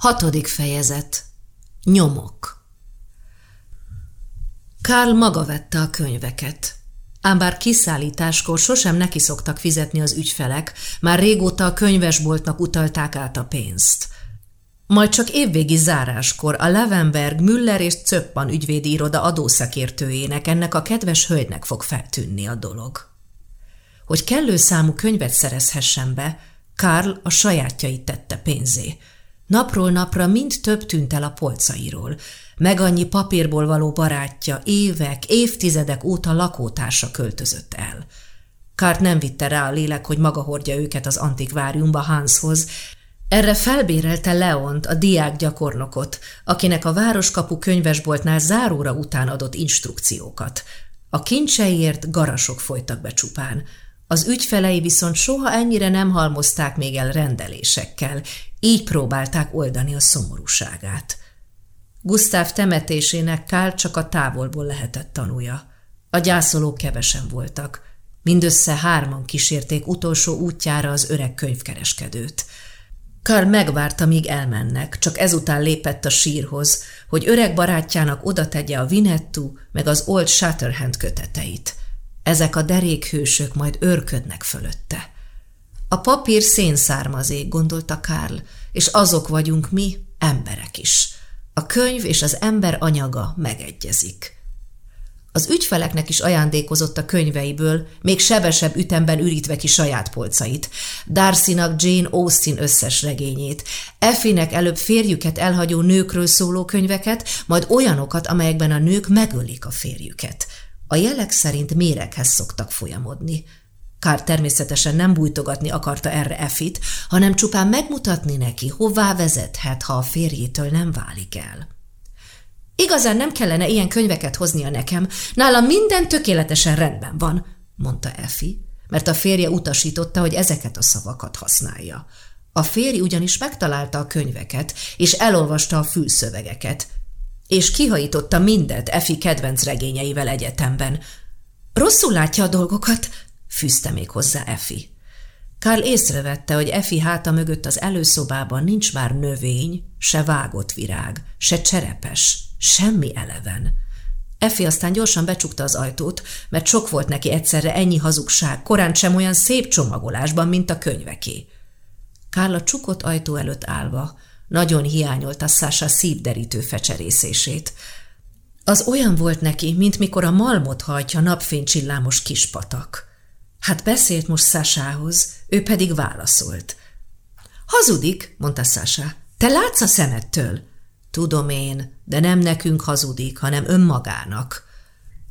Hatodik fejezet. Nyomok. Karl maga vette a könyveket. Ám bár kiszállításkor sosem neki szoktak fizetni az ügyfelek, már régóta a könyvesboltnak utalták át a pénzt. Majd csak évvégi záráskor a Levenberg, Müller és Cöppan ügyvédi iroda adószakértőjének ennek a kedves hölgynek fog feltűnni a dolog. Hogy kellő számú könyvet szerezhessen be, Karl a sajátjait tette pénzé – Napról napra mind több tűnt el a polcairól. Meg annyi papírból való barátja évek, évtizedek óta lakótársa költözött el. Kárt nem vitte rá a lélek, hogy maga hordja őket az antikváriumba Hanshoz, erre felbérelte Leont, a diák gyakornokot, akinek a városkapu könyvesboltnál záróra után adott instrukciókat. A kincseiért garasok folytak be csupán. Az ügyfelei viszont soha ennyire nem halmozták még el rendelésekkel, így próbálták oldani a szomorúságát. Gusztáv temetésének Kál csak a távolból lehetett tanúja. A gyászolók kevesen voltak. Mindössze hárman kísérték utolsó útjára az öreg könyvkereskedőt. Karl megvárta, míg elmennek, csak ezután lépett a sírhoz, hogy öreg barátjának oda tegye a Vinettu meg az Old Shatterhand köteteit. Ezek a derékhősök majd őrködnek fölötte. A papír szénszármazék, gondolta Karl, és azok vagyunk mi, emberek is. A könyv és az ember anyaga megegyezik. Az ügyfeleknek is ajándékozott a könyveiből, még sebesebb ütemben ürítve ki saját polcait. Darcynak Jane Austen összes regényét, Effinek előbb férjüket elhagyó nőkről szóló könyveket, majd olyanokat, amelyekben a nők megölik a férjüket. A jelek szerint méreghez szoktak folyamodni. Kár természetesen nem bújtogatni akarta erre Effit, hanem csupán megmutatni neki, hová vezethet, ha a férjétől nem válik el. Igazán nem kellene ilyen könyveket hoznia nekem, nálam minden tökéletesen rendben van, mondta Effi, mert a férje utasította, hogy ezeket a szavakat használja. A férj ugyanis megtalálta a könyveket, és elolvasta a fülszövegeket, és kihajította mindet Effi kedvenc regényeivel egyetemben. Rosszul látja a dolgokat, fűzte még hozzá Effi. Karl észrevette, hogy Effi háta mögött az előszobában nincs már növény, se vágott virág, se cserepes, semmi eleven. Effi aztán gyorsan becsukta az ajtót, mert sok volt neki egyszerre ennyi hazugság, korán sem olyan szép csomagolásban, mint a könyveké. Karl a csukott ajtó előtt állva nagyon hiányolta Sasha szívderítő fecserészését. Az olyan volt neki, mint mikor a malmot hajtja napfénycsillámos kispatak. Hát beszélt most Szásához, ő pedig válaszolt. Hazudik, mondta Szása. Te látsz a szemettől? Tudom én, de nem nekünk hazudik, hanem önmagának.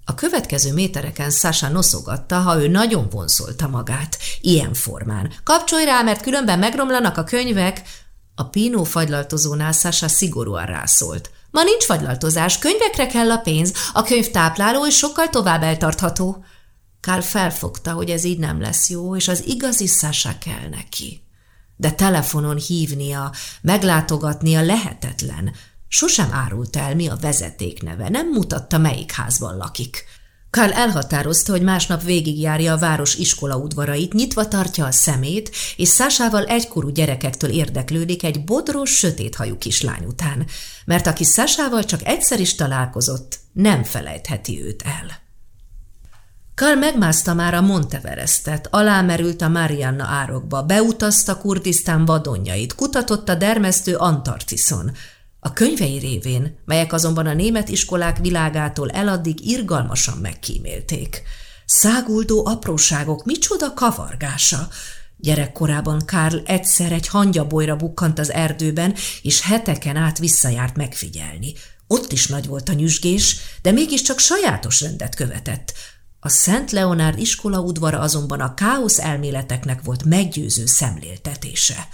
A következő métereken Sasha noszogatta, ha ő nagyon vonzolta magát, ilyen formán. Kapcsolj rá, mert különben megromlanak a könyvek. A Pino fagylaltozónál Sasha szigorúan rászólt. Ma nincs fagylaltozás, könyvekre kell a pénz, a könyv tápláló és sokkal tovább eltartható. Kár felfogta, hogy ez így nem lesz jó, és az igazi Sasha kell neki. De telefonon hívnia, meglátogatnia lehetetlen. Sosem árult el, mi a vezeték neve, nem mutatta, melyik házban lakik. Karl elhatározta, hogy másnap végigjárja a város iskola udvarait, nyitva tartja a szemét, és Szásával egykorú gyerekektől érdeklődik egy bodros, sötéthajú kislány után, mert aki Szásával csak egyszer is találkozott, nem felejtheti őt el. Karl megmászta már a Monteverestet, alámerült a Marianna árokba, beutazta Kurdisztán vadonjait, kutatott a dermesztő Antartiszon. A könyvei révén, melyek azonban a német iskolák világától eladdig irgalmasan megkímélték. Száguldó apróságok, micsoda kavargása! Gyerekkorában Karl egyszer egy hangyabolyra bukkant az erdőben, és heteken át visszajárt megfigyelni. Ott is nagy volt a nyüzsgés, de mégiscsak sajátos rendet követett – a Szent Leonárd iskola udvara azonban a káosz elméleteknek volt meggyőző szemléltetése.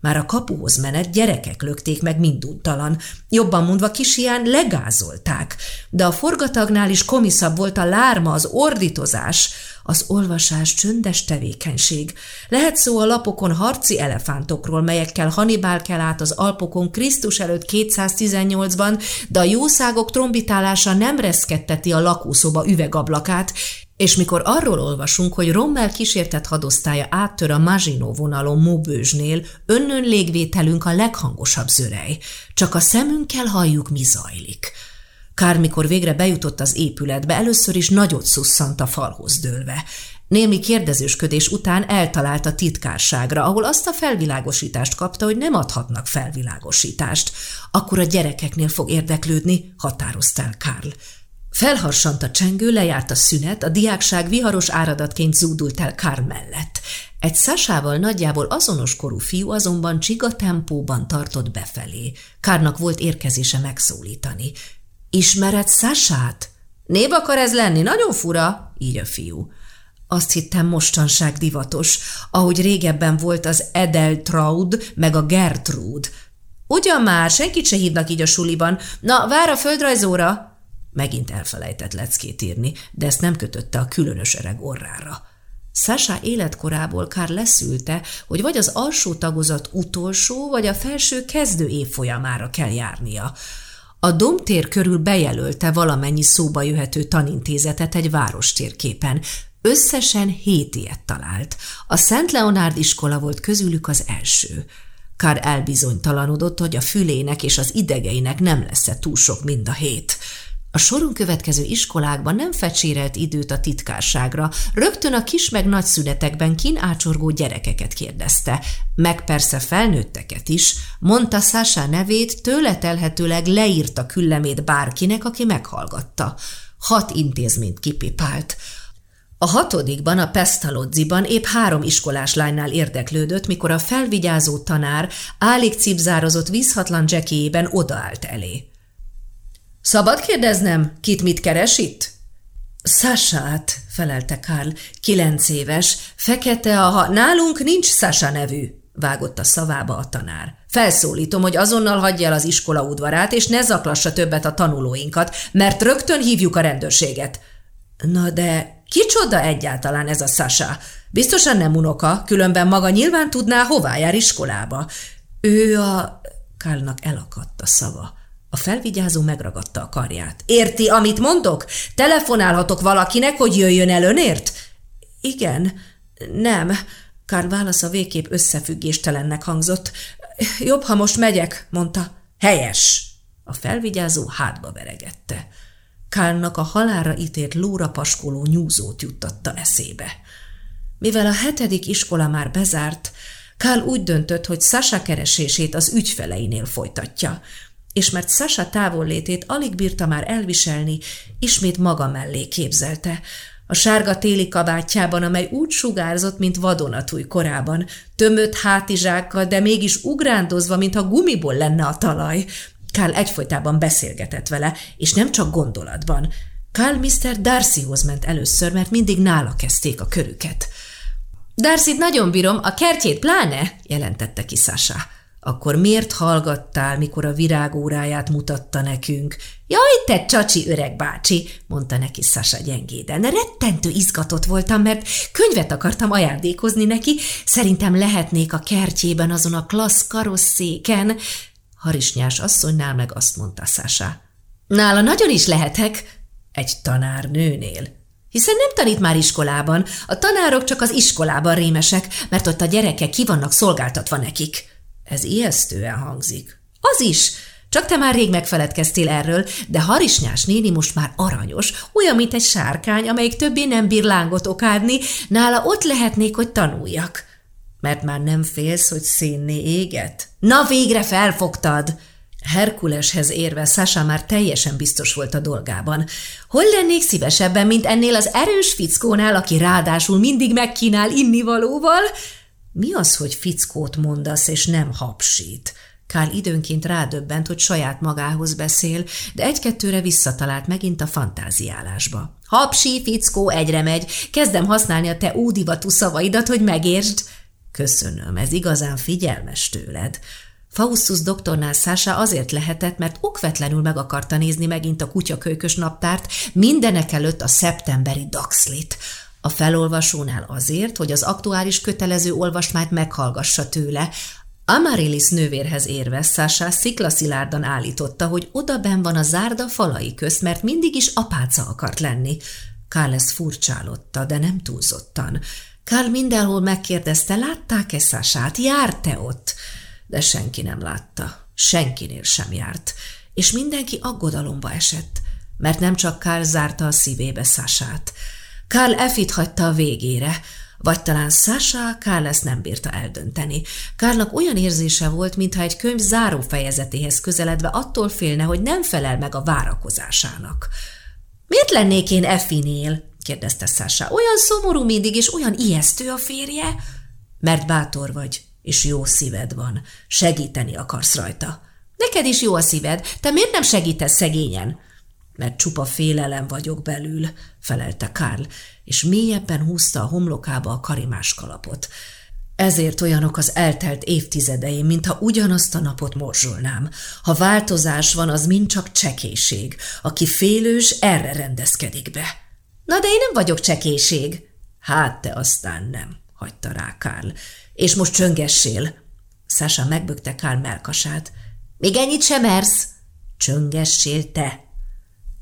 Már a kapuhoz menet gyerekek lökték meg minduntalan, jobban mondva kisián legázolták, de a forgatagnál is komiszabb volt a lárma, az ordítozás, az olvasás csöndes tevékenység. Lehet szó a lapokon harci elefántokról, melyekkel Hannibal kell át az Alpokon Krisztus előtt 218-ban, de a jószágok trombitálása nem reszketteti a lakószoba üvegablakát, És mikor arról olvasunk, hogy Rommel kísértett hadosztálya áttör a Maginot vonalon Móbőzsnél, önnön légvételünk a leghangosabb zörej. Csak a szemünkkel halljuk, mi zajlik. Kár mikor végre bejutott az épületbe, először is nagyot szusszant a falhoz dőlve. Némi kérdezősködés után eltalált a titkárságra, ahol azt a felvilágosítást kapta, hogy nem adhatnak felvilágosítást. Akkor a gyerekeknél fog érdeklődni, határozta el Karl. Felharsant a csengő, lejárt a szünet, a diákság viharos áradatként zúdult el Karl mellett. Egy szásával nagyjából azonos korú fiú azonban csiga tempóban tartott befelé. Kárnak volt érkezése megszólítani. – Ismered Szását? – Név akar ez lenni, nagyon fura, így a fiú. Azt hittem mostanság divatos, ahogy régebben volt az Edeltraud meg a Gertrude. Ugyan már, senkit se hívnak így a suliban. Na, vár a földrajzóra! Megint elfelejtett leckét írni, de ezt nem kötötte a különös öreg orrára. Sasha életkorából Kár leszülte, hogy vagy az alsó tagozat utolsó, vagy a felső kezdő évfolyamára kell járnia. A domtér körül bejelölte valamennyi szóba jöhető tanintézetet egy várostérképen. Összesen hét ilyet talált. A Szent Leonárd iskola volt közülük az első. Kár elbizonytalanodott, hogy a fülének és az idegeinek nem lesz-e túl sok mind a hét. A soron következő iskolákban nem fecsérelt időt a titkárságra, rögtön a kis meg nagy szünetekben kin ácsorgó gyerekeket kérdezte, meg persze felnőtteket is, mondta Sasha nevét, tőle telhetőleg leírta küllemét bárkinek, aki meghallgatta. Hat intézményt kipipált. A hatodikban, a Pestalozziban épp három iskolás lánynál érdeklődött, mikor a felvigyázó tanár állig cipzározott vízhatlan dzsekéjében odaállt elé. Szabad kérdeznem, kit mit keres itt? Sasát, felelte Karl, kilenc éves, fekete a Nálunk nincs Sasa nevű, vágott a szavába a tanár. Felszólítom, hogy azonnal hagyja el az iskola udvarát, és ne zaklassa többet a tanulóinkat, mert rögtön hívjuk a rendőrséget. Na de kicsoda egyáltalán ez a Sasa? Biztosan nem unoka, különben maga nyilván tudná, hová jár iskolába. Ő a... Kálnak elakadt a szava. A felvigyázó megragadta a karját. Érti, amit mondok? Telefonálhatok valakinek, hogy jöjjön el önért? Igen, nem. Kár válasza végképp összefüggéstelennek hangzott. Jobb, ha most megyek, mondta. Helyes! A felvigyázó hátba veregette. Kárnak a halára ítélt lóra paskoló nyúzót juttatta eszébe. Mivel a hetedik iskola már bezárt, Kál úgy döntött, hogy Sasa keresését az ügyfeleinél folytatja – és mert Sasa távollétét alig bírta már elviselni, ismét maga mellé képzelte. A sárga téli kabátjában, amely úgy sugárzott, mint vadonatúj korában, tömött hátizsákkal, de mégis ugrándozva, mintha gumiból lenne a talaj. Kál egyfolytában beszélgetett vele, és nem csak gondolatban. Kál Mr. Darcyhoz ment először, mert mindig nála kezdték a körüket. darcy nagyon bírom, a kertjét pláne, jelentette ki Sasha. Akkor miért hallgattál, mikor a virágóráját mutatta nekünk? Jaj, te csacsi öreg bácsi, mondta neki Sasa gyengéden. Rettentő izgatott voltam, mert könyvet akartam ajándékozni neki. Szerintem lehetnék a kertjében azon a klassz karosszéken. Harisnyás asszonynál meg azt mondta Sasa. Nála nagyon is lehetek, egy tanárnőnél. Hiszen nem tanít már iskolában. A tanárok csak az iskolában rémesek, mert ott a gyerekek ki vannak szolgáltatva nekik. Ez ijesztően hangzik. Az is! Csak te már rég megfeledkeztél erről, de Harisnyás néni most már aranyos, olyan, mint egy sárkány, amelyik többé nem bír lángot okádni, nála ott lehetnék, hogy tanuljak. Mert már nem félsz, hogy szénné éget? Na végre felfogtad! Herkuleshez érve Sasa már teljesen biztos volt a dolgában. Hol lennék szívesebben, mint ennél az erős fickónál, aki ráadásul mindig megkínál innivalóval? Mi az, hogy fickót mondasz, és nem hapsít? Kál időnként rádöbbent, hogy saját magához beszél, de egy-kettőre visszatalált megint a fantáziálásba. Hapsi, fickó, egyre megy. Kezdem használni a te ódivatú szavaidat, hogy megértsd. Köszönöm, ez igazán figyelmes tőled. Faustus doktornál Szása azért lehetett, mert okvetlenül meg akarta nézni megint a kutyakölykös naptárt, mindenek előtt a szeptemberi Daxlit. A felolvasónál azért, hogy az aktuális kötelező olvasmányt meghallgassa tőle, Amarilis nővérhez érve Sasha sziklaszilárdan állította, hogy oda ben van a zárda falai közt, mert mindig is apáca akart lenni. Kál ezt furcsálotta, de nem túlzottan. Kál mindenhol megkérdezte, látták-e Szását, járt-e ott? De senki nem látta, senkinél sem járt, és mindenki aggodalomba esett, mert nem csak Kál zárta a szívébe Szását. Kál Efit hagyta a végére, vagy talán Sasha Kál ezt nem bírta eldönteni. Kárnak olyan érzése volt, mintha egy könyv záró fejezetéhez közeledve attól félne, hogy nem felel meg a várakozásának. – Miért lennék én Effinél? – kérdezte Sasha. – Olyan szomorú mindig, és olyan ijesztő a férje? – Mert bátor vagy, és jó szíved van. Segíteni akarsz rajta. – Neked is jó a szíved. Te miért nem segítesz szegényen? – mert csupa félelem vagyok belül, felelte Karl, és mélyebben húzta a homlokába a karimás kalapot. Ezért olyanok az eltelt évtizedeim, mintha ugyanazt a napot morzsolnám. Ha változás van, az mind csak csekéség. Aki félős, erre rendezkedik be. Na de én nem vagyok csekéség. Hát te aztán nem, hagyta rá Karl. És most csöngessél. Sasha megbökte Karl melkasát. Még ennyit sem mersz? Csöngessél te,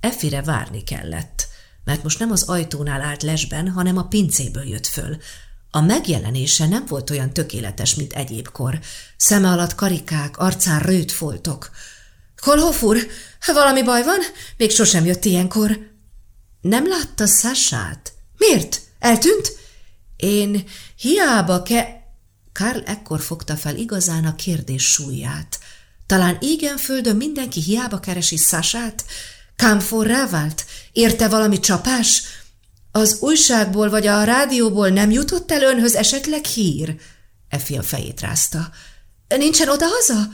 Effire várni kellett, mert most nem az ajtónál állt lesben, hanem a pincéből jött föl. A megjelenése nem volt olyan tökéletes, mint egyébkor. Szeme alatt karikák, arcán rőt foltok. – Kolhoff úr, valami baj van? Még sosem jött ilyenkor. – Nem látta Szását? – Miért? Eltűnt? – Én hiába ke... Karl ekkor fogta fel igazán a kérdés súlyát. Talán igen földön mindenki hiába keresi Szását? Kámforrá vált? Érte valami csapás? Az újságból vagy a rádióból nem jutott el önhöz esetleg hír? Effi a fejét rázta. Nincsen oda-haza?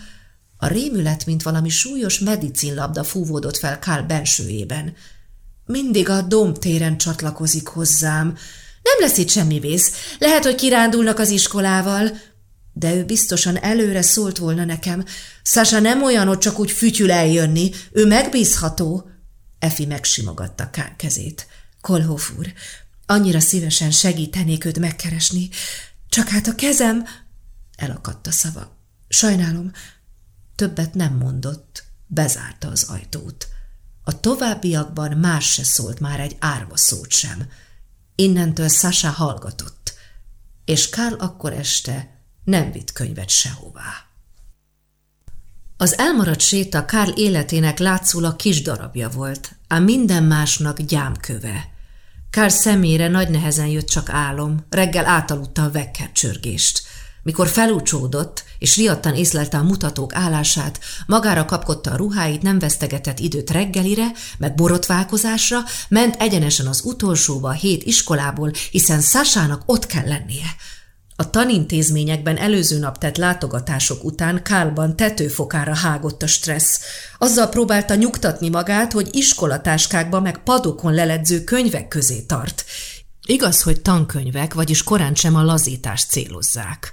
A rémület, mint valami súlyos medicinlabda fúvódott fel Kál bensőjében. Mindig a domtéren csatlakozik hozzám. Nem lesz itt semmi vész. Lehet, hogy kirándulnak az iskolával. De ő biztosan előre szólt volna nekem. Sasa nem olyan, hogy csak úgy fütyül eljönni. Ő megbízható. Efi megsimogatta Kán kezét. Kolhoff úr, annyira szívesen segítenék őt megkeresni, csak hát a kezem... Elakadt a szava. Sajnálom. Többet nem mondott, bezárta az ajtót. A továbbiakban más se szólt már egy árva szót sem. Innentől Sasha hallgatott, és Kál akkor este nem vitt könyvet sehová. Az elmaradt séta Kárl életének látszólag kis darabja volt, ám minden másnak gyámköve. Kárl szemére nagy nehezen jött csak álom, reggel átaludta a vekker csörgést. Mikor felúcsódott, és riadtan észlelte a mutatók állását, magára kapkodta a ruháit, nem vesztegetett időt reggelire, meg borotválkozásra, ment egyenesen az utolsóba a hét iskolából, hiszen Szásának ott kell lennie. A tanintézményekben előző nap tett látogatások után Kálban tetőfokára hágott a stressz. Azzal próbálta nyugtatni magát, hogy iskolatáskákba meg padokon leledző könyvek közé tart. Igaz, hogy tankönyvek, vagyis korán sem a lazítást célozzák.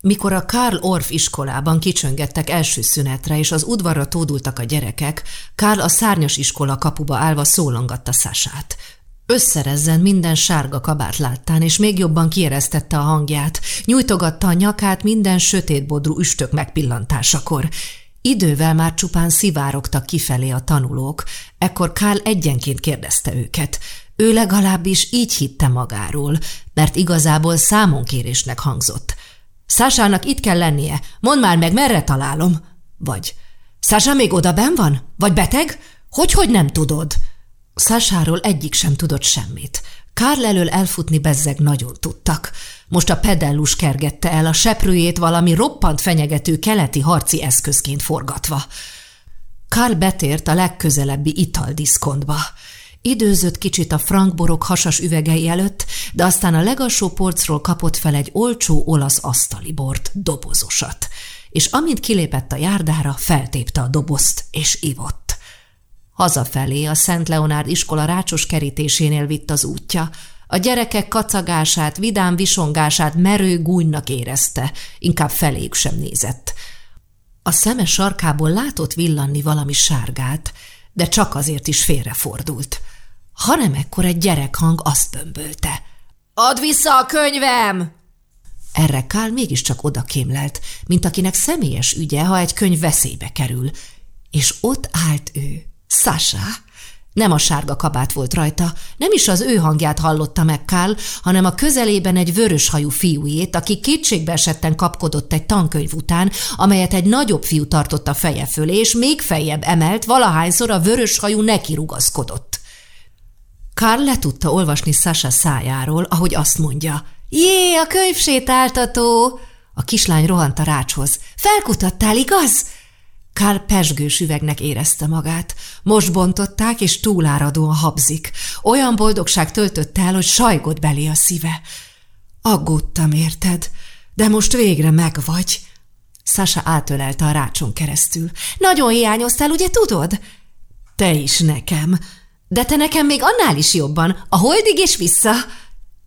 Mikor a Karl Orff iskolában kicsöngettek első szünetre, és az udvarra tódultak a gyerekek, Karl a szárnyas iskola kapuba állva szólongatta Szását. Összerezzen minden sárga kabát láttán, és még jobban kieresztette a hangját. Nyújtogatta a nyakát minden sötétbodrú üstök megpillantásakor. Idővel már csupán szivárogtak kifelé a tanulók, ekkor Kál egyenként kérdezte őket. Ő legalábbis így hitte magáról, mert igazából számonkérésnek hangzott. Szásának itt kell lennie, mondd már meg, merre találom? Vagy, Szása még oda ben van? Vagy beteg? Hogy-hogy nem tudod? Szásáról egyik sem tudott semmit. Kárl elől elfutni bezzeg nagyon tudtak. Most a pedellus kergette el a seprőjét valami roppant fenyegető keleti harci eszközként forgatva. Karl betért a legközelebbi italdiszkontba. Időzött kicsit a frankborok hasas üvegei előtt, de aztán a legalsó polcról kapott fel egy olcsó olasz asztali bort, dobozosat, és amint kilépett a járdára, feltépte a dobozt, és ivott. Hazafelé a Szent Leonárd iskola rácsos kerítésénél vitt az útja. A gyerekek kacagását, vidám visongását merő gúnynak érezte, inkább feléjük sem nézett. A szeme sarkából látott villanni valami sárgát, de csak azért is félrefordult. Hanem ekkor egy gyerekhang azt bömbölte. – Add vissza a könyvem! Erre Kál mégiscsak odakémlelt, mint akinek személyes ügye, ha egy könyv veszélybe kerül. És ott állt ő, Sasha, Nem a sárga kabát volt rajta, nem is az ő hangját hallotta meg Kál, hanem a közelében egy vöröshajú fiújét, aki kétségbe esetten kapkodott egy tankönyv után, amelyet egy nagyobb fiú tartott a feje fölé, és még feljebb emelt, valahányszor a vöröshajú neki rugaszkodott. Karl le tudta olvasni Sasha szájáról, ahogy azt mondja. Jé, a könyvsétáltató! A kislány rohant a rácshoz. Felkutattál, igaz? Karl pesgős üvegnek érezte magát. Most bontották, és túláradóan habzik. Olyan boldogság töltött el, hogy sajgott belé a szíve. Aggódtam, érted? De most végre megvagy. Sasa átölelte a rácson keresztül. Nagyon hiányoztál, ugye tudod? Te is nekem. De te nekem még annál is jobban. A holdig és vissza.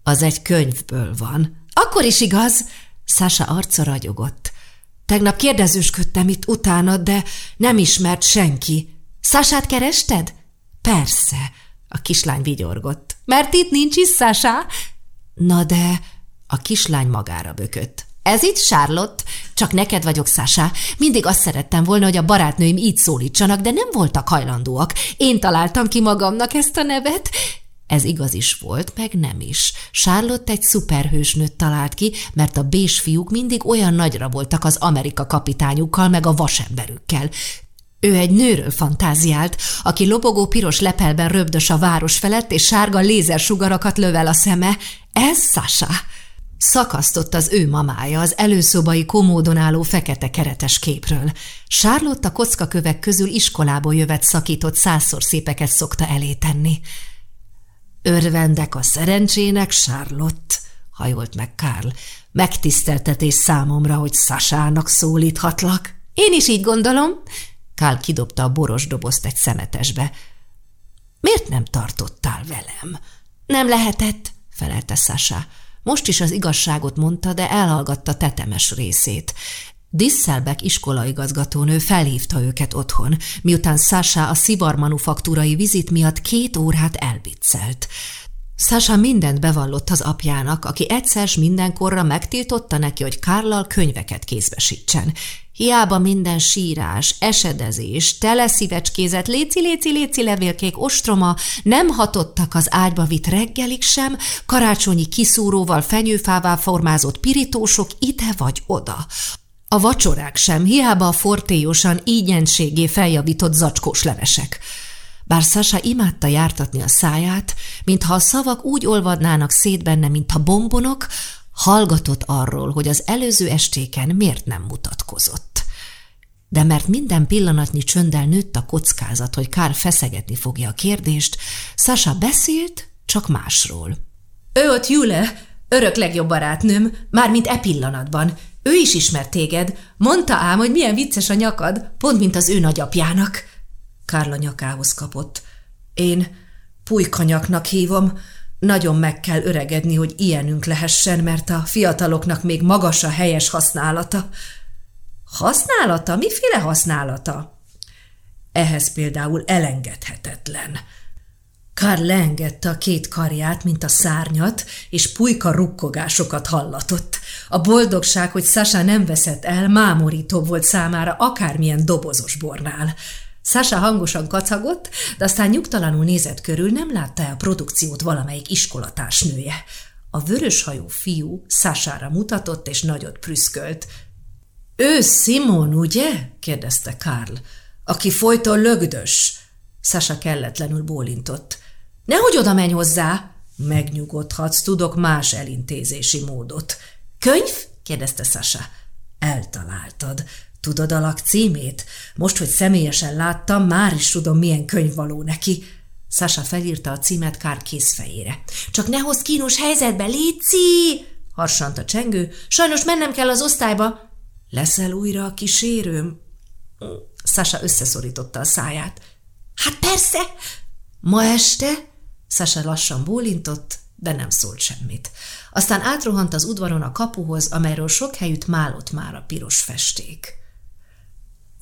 Az egy könyvből van. Akkor is igaz. Sasa arca ragyogott. Tegnap kérdezősködtem itt utána, de nem ismert senki. Szását kerested? Persze, a kislány vigyorgott. Mert itt nincs is Szásá? Na de a kislány magára bökött. Ez itt Charlotte, csak neked vagyok, Szásá. Mindig azt szerettem volna, hogy a barátnőim így szólítsanak, de nem voltak hajlandóak. Én találtam ki magamnak ezt a nevet, ez igaz is volt, meg nem is. Charlotte egy szuperhősnőt talált ki, mert a bés fiúk mindig olyan nagyra voltak az Amerika kapitányukkal, meg a vasemberükkel. Ő egy nőről fantáziált, aki lobogó piros lepelben röbdös a város felett, és sárga lézersugarakat lövel a szeme. Ez Sasha. Szakasztott az ő mamája az előszobai komódon álló fekete keretes képről. Charlotte a kockakövek közül iskolából jövet szakított százszor szépeket szokta elé tenni. Örvendek a szerencsének, Charlotte, hajolt meg Karl. Megtiszteltetés számomra, hogy Sasának szólíthatlak. Én is így gondolom. Karl kidobta a boros dobozt egy szemetesbe. Miért nem tartottál velem? Nem lehetett, felelte Sasha. Most is az igazságot mondta, de elhallgatta tetemes részét. Disselbeck iskolaigazgatónő felhívta őket otthon, miután Sasha a szivar manufaktúrai vizit miatt két órát elbiccelt. Sasha mindent bevallott az apjának, aki egyszer mindenkorra megtiltotta neki, hogy Kárlal könyveket kézbesítsen. Hiába minden sírás, esedezés, teleszívecskézet, léci-léci-léci levélkék ostroma nem hatottak az ágyba vitt reggelig sem, karácsonyi kiszúróval, fenyőfává formázott pirítósok ide vagy oda. A vacsorák sem, hiába a fortélyosan ígyenségé feljavított zacskós levesek. Bár Sasa imádta jártatni a száját, mintha a szavak úgy olvadnának szét benne, mintha bombonok, hallgatott arról, hogy az előző estéken miért nem mutatkozott. De mert minden pillanatnyi csönddel nőtt a kockázat, hogy Kár feszegetni fogja a kérdést, Sasa beszélt, csak másról. Ő ott Jule, örök legjobb barátnőm, mármint e pillanatban, ő is ismert téged. Mondta ám, hogy milyen vicces a nyakad, pont mint az ő nagyapjának. Kárla nyakához kapott. Én pulykanyaknak hívom. Nagyon meg kell öregedni, hogy ilyenünk lehessen, mert a fiataloknak még magas a helyes használata. Használata? Miféle használata? Ehhez például elengedhetetlen – Karl leengedte a két karját, mint a szárnyat, és pulyka rukkogásokat hallatott. A boldogság, hogy Sasa nem veszett el, mámorítóbb volt számára akármilyen dobozos bornál. Sasa hangosan kacagott, de aztán nyugtalanul nézett körül, nem látta el a produkciót valamelyik iskolatársnője. A vöröshajú fiú Sasára mutatott, és nagyot prüszkölt. – Ő Simon, ugye? – kérdezte Karl. – Aki folyton lögdös. Sasa kelletlenül bólintott. Nehogy oda menj hozzá! Megnyugodhatsz, tudok más elintézési módot. Könyv? kérdezte Sasa. Eltaláltad. Tudod a címét? Most, hogy személyesen láttam, már is tudom, milyen könyv való neki. Sasa felírta a címet Kár készfejére. Csak ne hozz kínos helyzetbe, Léci! harsant a csengő. Sajnos mennem kell az osztályba. Leszel újra a kísérőm? Sasa összeszorította a száját. Hát persze! Ma este? Sasa lassan bólintott, de nem szólt semmit. Aztán átrohant az udvaron a kapuhoz, amelyről sok helyütt málott már a piros festék.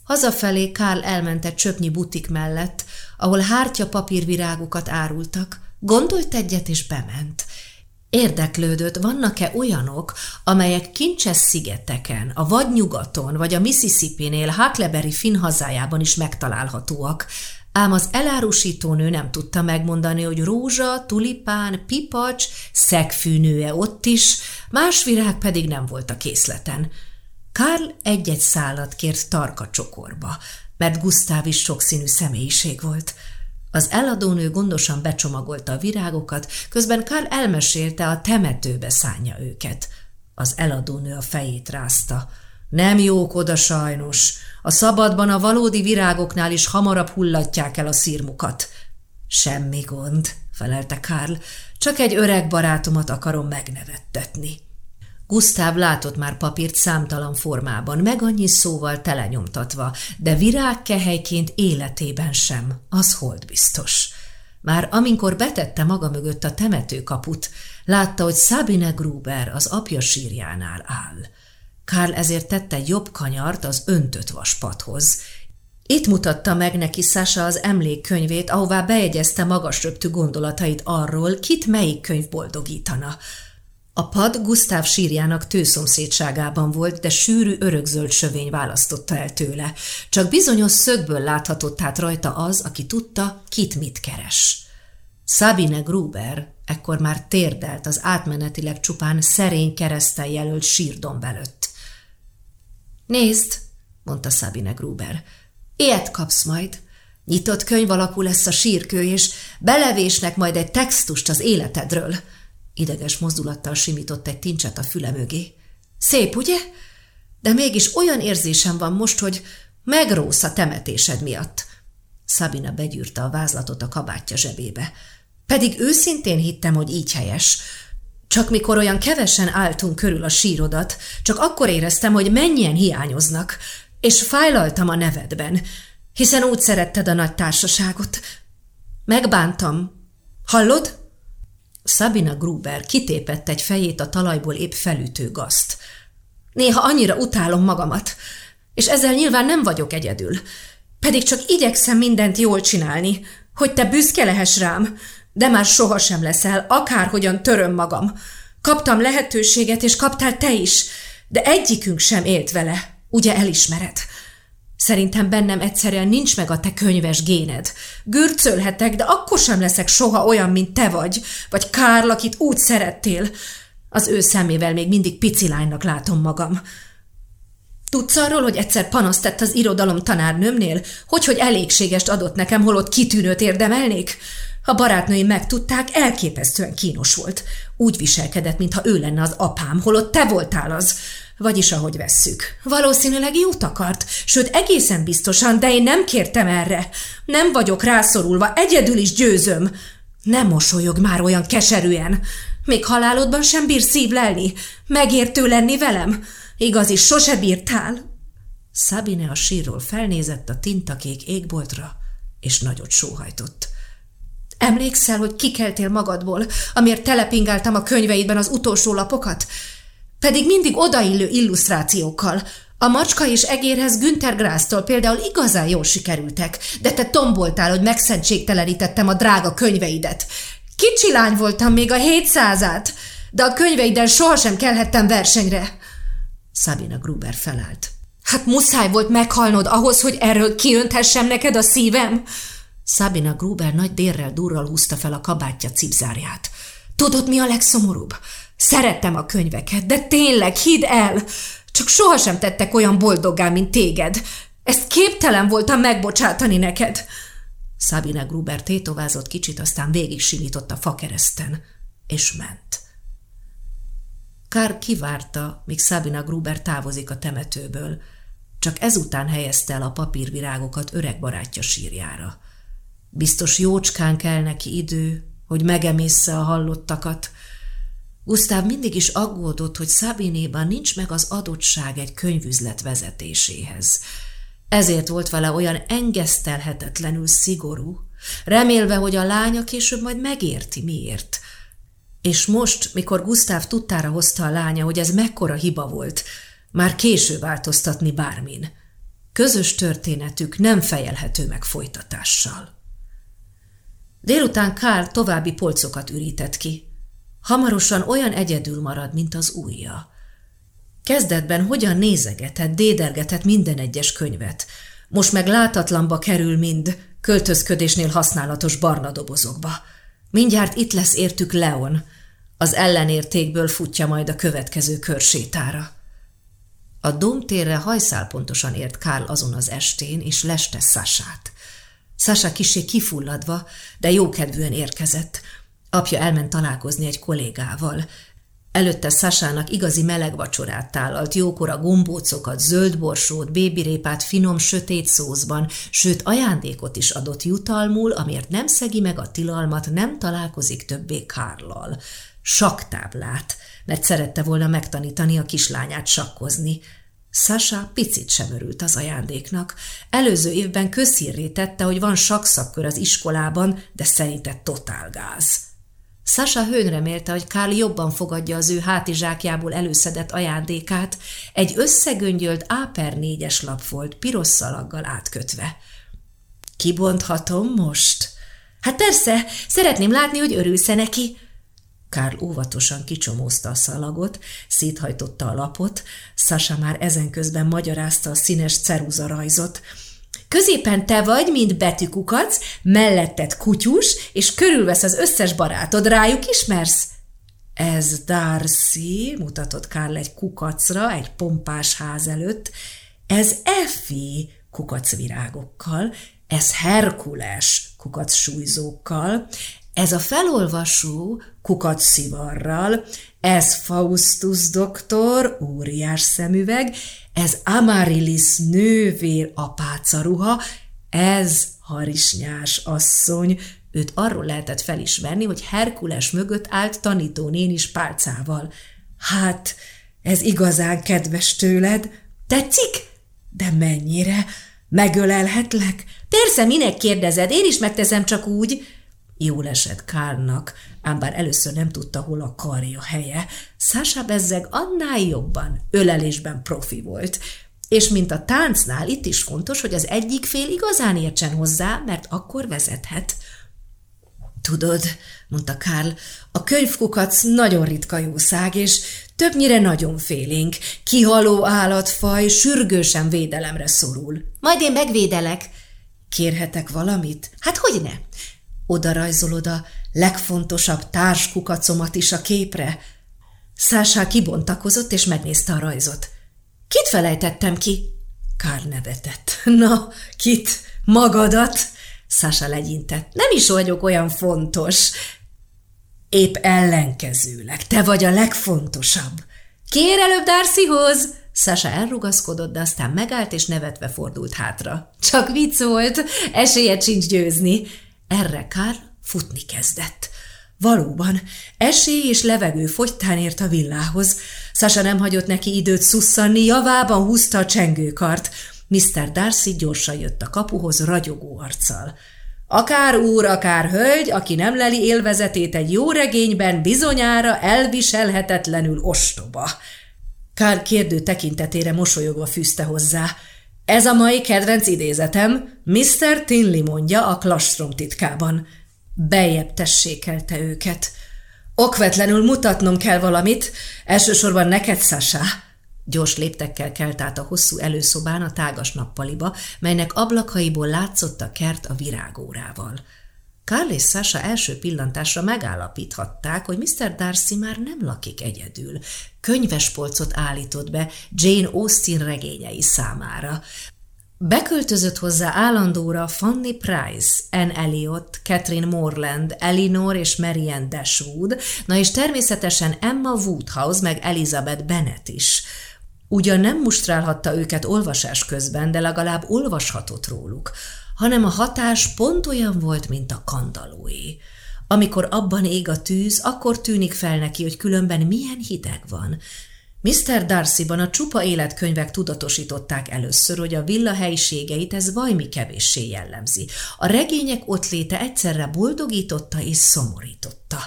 Hazafelé Kál elment egy csöpnyi butik mellett, ahol hártya papírvirágokat árultak, gondolt egyet és bement. Érdeklődött, vannak-e olyanok, amelyek kincses szigeteken, a vadnyugaton vagy a Mississippi-nél Huckleberry Finn hazájában is megtalálhatóak, ám az elárusítónő nem tudta megmondani, hogy rózsa, tulipán, pipacs, szegfűnője ott is, más virág pedig nem volt a készleten. Karl egy-egy szállat kért tarka csokorba, mert Gusztáv is sokszínű személyiség volt. Az eladónő gondosan becsomagolta a virágokat, közben Karl elmesélte, a temetőbe szánja őket. Az eladónő a fejét rázta. Nem jók oda sajnos. A szabadban a valódi virágoknál is hamarabb hullatják el a szírmukat. Semmi gond, felelte Karl, csak egy öreg barátomat akarom megnevettetni. Gusztáv látott már papírt számtalan formában, meg annyi szóval telenyomtatva, de virágkehelyként életében sem, az hold biztos. Már amikor betette maga mögött a temetőkaput, látta, hogy Sabine Gruber az apja sírjánál áll. Karl ezért tette jobb kanyart az öntött vaspadhoz. Itt mutatta meg neki Sasha az emlékkönyvét, ahová bejegyezte magas röptű gondolatait arról, kit melyik könyv boldogítana – a pad Gusztáv sírjának tőszomszédságában volt, de sűrű örökzöld sövény választotta el tőle. Csak bizonyos szögből láthatott át rajta az, aki tudta, kit mit keres. Sabine Gruber ekkor már térdelt az átmenetileg csupán szerény keresztel jelölt sírdomb előtt. Nézd, mondta Sabine Gruber, ilyet kapsz majd. Nyitott könyv alakú lesz a sírkő, és belevésnek majd egy textust az életedről – Ideges mozdulattal simított egy tincset a füle mögé. Szép, ugye? De mégis olyan érzésem van most, hogy megrósz a temetésed miatt. Szabina begyűrte a vázlatot a kabátja zsebébe. Pedig őszintén hittem, hogy így helyes. Csak mikor olyan kevesen álltunk körül a sírodat, csak akkor éreztem, hogy mennyien hiányoznak, és fájlaltam a nevedben, hiszen úgy szeretted a nagy társaságot. Megbántam. Hallod? Sabina Gruber kitépett egy fejét a talajból épp felütő gazt. Néha annyira utálom magamat, és ezzel nyilván nem vagyok egyedül. Pedig csak igyekszem mindent jól csinálni, hogy te büszke lehess rám, de már sohasem leszel, akárhogyan töröm magam. Kaptam lehetőséget, és kaptál te is, de egyikünk sem élt vele, ugye elismered? Szerintem bennem egyszerűen nincs meg a te könyves géned. Gürcölhetek, de akkor sem leszek soha olyan, mint te vagy, vagy Kárl, akit úgy szerettél. Az ő szemével még mindig pici lánynak látom magam. Tudsz arról, hogy egyszer panaszt tett az irodalom tanárnőmnél, hogy, hogy elégségest adott nekem, holott kitűnőt érdemelnék? A barátnőim megtudták, elképesztően kínos volt. Úgy viselkedett, mintha ő lenne az apám, holott te voltál az. Vagyis ahogy vesszük. Valószínűleg jót akart, sőt egészen biztosan, de én nem kértem erre. Nem vagyok rászorulva, egyedül is győzöm. Nem mosolyog már olyan keserűen. Még halálodban sem bír szívlelni, megértő lenni velem. Igaz is, sose bírtál. Szabine a sírról felnézett a tintakék égboltra, és nagyot sóhajtott. Emlékszel, hogy kikeltél magadból, amiért telepingáltam a könyveidben az utolsó lapokat? pedig mindig odaillő illusztrációkkal. A macska és egérhez Günther Grásztól például igazán jól sikerültek, de te tomboltál, hogy megszentségtelenítettem a drága könyveidet. Kicsi lány voltam még a hétszázát, de a könyveiden sohasem kelhettem versenyre. Sabina Gruber felállt. Hát muszáj volt meghalnod ahhoz, hogy erről kiönthessem neked a szívem? Sabina Gruber nagy dérrel durral húzta fel a kabátja cipzárját. Tudod, mi a legszomorúbb? Szerettem a könyveket, de tényleg, hidd el, csak sohasem tettek olyan boldoggá, mint téged. Ezt képtelen voltam megbocsátani neked. Szabine Gruber tétovázott kicsit, aztán végig simított a fakereszten, és ment. Kár kivárta, míg Szabina Gruber távozik a temetőből, csak ezután helyezte el a papírvirágokat öreg barátja sírjára. Biztos jócskán kell neki idő, hogy megemészze a hallottakat, Gusztáv mindig is aggódott, hogy Szabinéban nincs meg az adottság egy könyvüzlet vezetéséhez. Ezért volt vele olyan engesztelhetetlenül szigorú, remélve, hogy a lánya később majd megérti miért. És most, mikor Gusztáv tudtára hozta a lánya, hogy ez mekkora hiba volt, már késő változtatni bármin. Közös történetük nem fejelhető meg folytatással. Délután Kár további polcokat ürített ki, Hamarosan olyan egyedül marad, mint az újja. Kezdetben hogyan nézegetett, dédergetett minden egyes könyvet. Most meg látatlanba kerül mind, költözködésnél használatos barna dobozokba. Mindjárt itt lesz értük Leon. Az ellenértékből futja majd a következő körsétára. A domtérre hajszálpontosan ért Kárl azon az estén, és leste Szását. Sasa kisé kifulladva, de jókedvűen érkezett. Apja elment találkozni egy kollégával. Előtte Sasának igazi meleg vacsorát tálalt, jókora gombócokat, zöldborsót, bébirépát finom, sötét szózban, sőt ajándékot is adott jutalmul, amiért nem szegi meg a tilalmat, nem találkozik többé Kárlal. Saktáblát, mert szerette volna megtanítani a kislányát sakkozni. Sasha picit sem örült az ajándéknak. Előző évben közhírré tette, hogy van sakszakkör az iskolában, de szerinte totálgáz. Sasha hőn remélte, hogy Kál jobban fogadja az ő hátizsákjából előszedett ajándékát. Egy összegöngyölt áper négyes lap volt, piros szalaggal átkötve. Kibonthatom most? Hát persze, szeretném látni, hogy örülsz -e neki. Kárl óvatosan kicsomózta a szalagot, széthajtotta a lapot, Sasa már ezen közben magyarázta a színes ceruza rajzot. Középen te vagy, mint betűkukac, melletted kutyus, és körülvesz az összes barátod, rájuk ismersz? Ez Darcy, mutatott Kárl egy kukacra, egy pompás ház előtt. Ez Effi kukacvirágokkal, ez Herkules súlyzókkal, ez a felolvasó szivarral, ez Faustus doktor, óriás szemüveg, ez Amaryllis nővér apácaruha, ez harisnyás asszony, őt arról lehetett felismerni, hogy Herkules mögött állt tanítónén is pálcával. Hát, ez igazán kedves tőled. Tetszik? De mennyire? Megölelhetlek? Persze, minek kérdezed? Én is megteszem csak úgy. Jól esett Kárnak, ám bár először nem tudta, hol a karja helye, Sasha bezzeg annál jobban, ölelésben profi volt. És mint a táncnál, itt is fontos, hogy az egyik fél igazán értsen hozzá, mert akkor vezethet. Tudod, mondta Karl, a könyvkukac nagyon ritka jószág, és többnyire nagyon félénk. Kihaló állatfaj sürgősen védelemre szorul. Majd én megvédelek. Kérhetek valamit? Hát hogy ne? Oda rajzolod a legfontosabb társkukacomat is a képre. Szásá kibontakozott, és megnézte a rajzot. Kit felejtettem ki? Kár nevetett. Na, kit? Magadat? Szása legyintett. Nem is vagyok olyan fontos. Épp ellenkezőleg, te vagy a legfontosabb. Kér előbb Darcyhoz! Sasa elrugaszkodott, de aztán megállt és nevetve fordult hátra. Csak vicc volt, esélyed sincs győzni. Erre Kár futni kezdett. Valóban, esély és levegő fogytán ért a villához. Sasa nem hagyott neki időt szusszanni, javában húzta a csengőkart. Mr. Darcy gyorsan jött a kapuhoz ragyogó arccal. Akár úr, akár hölgy, aki nem leli élvezetét egy jó regényben, bizonyára elviselhetetlenül ostoba. Kár kérdő tekintetére mosolyogva fűzte hozzá. Ez a mai kedvenc idézetem, Mr. Tinley mondja a klastrom titkában. Bejebb tessékelte őket. Okvetlenül mutatnom kell valamit, elsősorban neked, Sasha. Gyors léptekkel kelt át a hosszú előszobán a tágas nappaliba, melynek ablakaiból látszott a kert a virágórával. Carl és Sasha első pillantásra megállapíthatták, hogy Mr. Darcy már nem lakik egyedül. Könyvespolcot állított be Jane Austen regényei számára. Beköltözött hozzá állandóra Fanny Price, Anne Elliot, Catherine Morland, Elinor és Marianne Dashwood, na és természetesen Emma Woodhouse meg Elizabeth Bennet is. Ugyan nem mustrálhatta őket olvasás közben, de legalább olvashatott róluk, hanem a hatás pont olyan volt, mint a kandalóé. Amikor abban ég a tűz, akkor tűnik fel neki, hogy különben milyen hideg van. Mr. Darcyban a csupa életkönyvek tudatosították először, hogy a villa helyiségeit ez vajmi kevéssé jellemzi. A regények ott léte egyszerre boldogította és szomorította.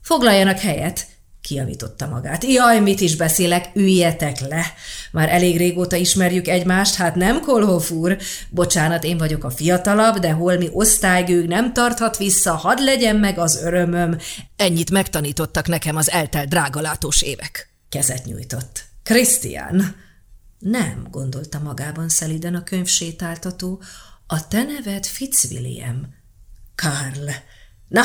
Foglaljanak helyet, kiavította magát. Jaj, mit is beszélek, üljetek le! Már elég régóta ismerjük egymást, hát nem, Kolhoff úr? Bocsánat, én vagyok a fiatalabb, de holmi osztálygőg nem tarthat vissza, hadd legyen meg az örömöm. Ennyit megtanítottak nekem az eltelt drágalátós évek. Kezet nyújtott. Krisztián! Nem, gondolta magában szeliden a könyvsétáltató, A te neved Fitzwilliam. Karl. Na,